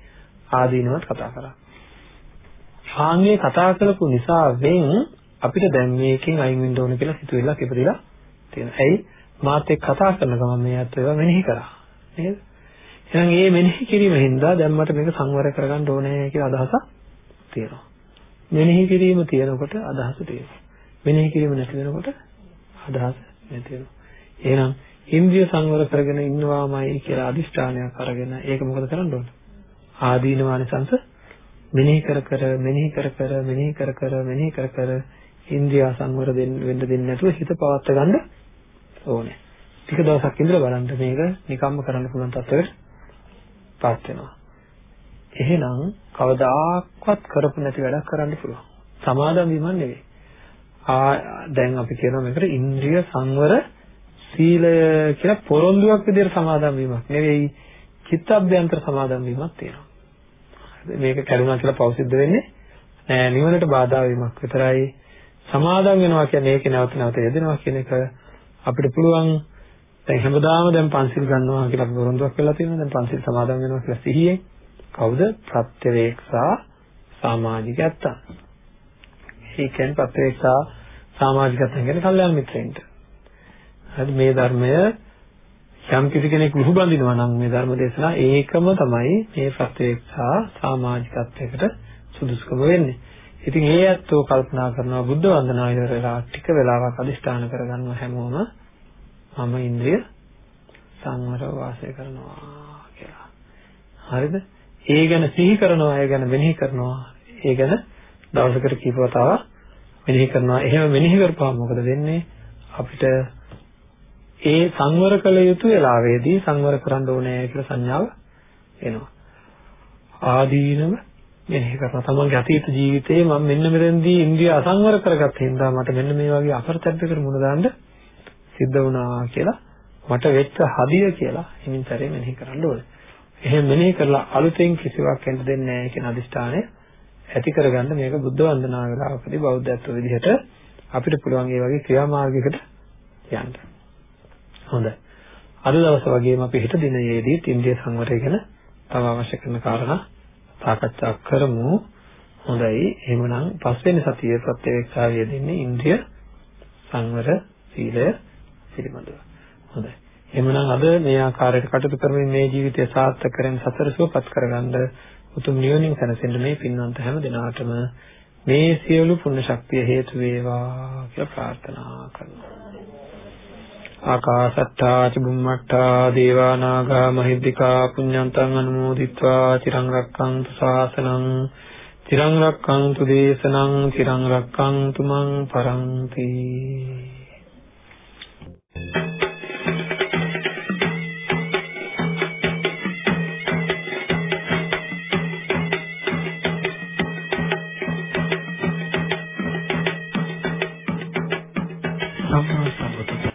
ආදීනවත් කතා කරා. ආන්ගේ කතා කරපු නිසා වෙන් අපිට දැන් මේකෙන් අයින් වෙන්න ඕන කියලා හිතුවෙලා ඉපදිලා තියෙනවා. ඇයි? මාත් එක්ක කතා කරන ගමන් මේ අත් ඒවා මෙනෙහි කරා. නේද? එහෙනම් මේ මෙනෙහි කිරීම හින්දා දැන් මට මේක සංවර කරගන්න ඕනේ කියලා අදහසක් තියෙනවා. මෙනෙහි කිරීම තියෙනකොට අදහස තියෙනවා. මෙනෙහි කිරීම නැති වෙනකොට අදහස නැති වෙනවා. එහෙනම් ඉන්ද්‍රිය සංවර කරගෙන ඉන්නවාමයි කියලා අදිෂ්ඨානයක් අරගෙන ඒක මොකද කරන්න ඕන? ආදීනවානිසංස මෙනෙහි කර කර මෙනෙහි කර කර මෙනෙහි කර කර මෙනෙහි කර කර ඉන්ද්‍රිය සංවර වෙන්න දෙන්නේ නැතුව හිත පවත්වා ගන්න ඕනේ. ටික දවසක් ඉඳලා බලන්න මේක නිකම්ම කරන්න පුළුවන් තත්ත්වයකට පත් වෙනවා. එහෙනම් කවදාක්වත් කරපු නැති වැඩක් කරන්න පුළුවන්. සමාදම් වීම නෙවෙයි. ආ දැන් අපි කියනවා මේකට ඉන්ද්‍රිය සංවර සීලය කියලා පොරොන්දුවක් විදිහට සමාදන් වීමක් නෙවෙයි චිත්තඅභ්‍යන්තර සමාදන් වීමක් තියෙනවා. මේක කරුණා කියලා පෞසිද්ධ වෙන්නේ නෑ නිවනට බාධා වීමක් විතරයි. සමාදන් වෙනවා කියන්නේ ඒක නැවත නැවත යෙදෙනවා කියන එක අපිට පුළුවන් දැන් හැමදාම දැන් පන්සිල් ගන්නවා කියලා අපි පොරොන්දුවක් වෙලා තියෙනවා. දැන් පන්සිල් සමාදන් වෙනවා කියලා සිහියෙන් කවුද? ප්‍රත්‍යවේක්ෂා සමාජිකයත්තා. ඒ කියන්නේ ප්‍රත්‍යක්ෂා සමාජිකත්වයෙන් කියන්නේ කල්යාණ මිත්‍රයින්ට. හරි මේ ධර්මය යම් කිසි කෙනෙක් ලුහු බඳිනවා නම් මේ ධර්ම දේශනා ඒකම තමයි මේ ප්‍රත්‍යක්ෂා සමාජිකත්වයකට සුදුසුකම වෙන්නේ. ඉතින් ඒ ඇත්තෝ කල්පනා කරනවා බුද්ධ වන්දනාව ඉවර වෙලා ටික වෙලාවක් අදිෂ්ඨාන කරගන්නවා හැමෝම මම ඉන්ද්‍රිය සංවරව වාසය කරනවා කියලා. හරිද? ඒ ගැන සිහි කරනවා, ඒ ගැන මෙනෙහි කරනවා, ඒ ගැන දවසකට කීප වතාවක් මෙනෙහි කරනවා. එහෙම මෙනෙහි කරපුවාම මොකද වෙන්නේ? අපිට ඒ සංවර කළ යුතු වෙලාවේදී සංවර කරන්න ඕනේ කියලා සංඥාව එනවා. ආදීනව මෙනෙහි කරනවා. තමන්ගේ අතීත ජීවිතේ මම මෙන්න මෙතෙන්දී ඉන්ද්‍රිය අසංවර කරගත්ත හින්දා මට මෙන්න මේ වගේ අපරතැබ්බයකට මුණ දාන්න සිද්ධ වුණා කියලා මට වෙච්ච හදිය කියලා හිමින්තරේ මෙනෙහි කරන්න ඕනේ. එහෙම මෙනෙහි කරලා අලුතෙන් කිසිවක් එන්න දෙන්නේ නැහැ කියන අදිෂ්ඨානය ඇති කරගන්න මේක බුද්ධ වන්දනා වෙලාවකදී බෞද්ධත්ව විදිහට අපිට පුළුවන් ඒ වගේ ක්‍රියාමාර්ගයකට යන්න. හොඳයි. අද දවස් වගේම අපි හෙට දිනයේදී ඉන්ද්‍රිය සංවරය ගැන තව අවශ්‍ය කරන කාරණා සාකච්ඡා කරමු. හොඳයි. එහෙමනම් පස්වෙනි සතියේ ප්‍රත්‍යවේක්ෂාවිය දෙන්නේ ඉන්ද්‍රිය සංවර සීලය පිළිබඳව. හොඳයි. එහෙමනම් අද මේ ආකාරයට කටයුතු කරමින් මේ ජීවිතය සාර්ථක කරගෙන සතර සුවපත් කරගන්න උතුම් නිවනින් සැනසෙන්න මේ පින්වන්ත හැම දිනාටම මේ සියලු පුණ්‍ය ශක්තිය හේතු වේවා කියලා ප්‍රාර්ථනා කරනවා. ආකාසත්තා චුම්මත්තා දේවා නාග මහිද්దికා පුඤ්ඤන්තං අනුමෝදිත්වා චිරං රක්ඛන්තු ශාසනං චිරං රක්ඛන්තු දේශනං චිරං රක්ඛන්තු මං පරන්ති Thank you.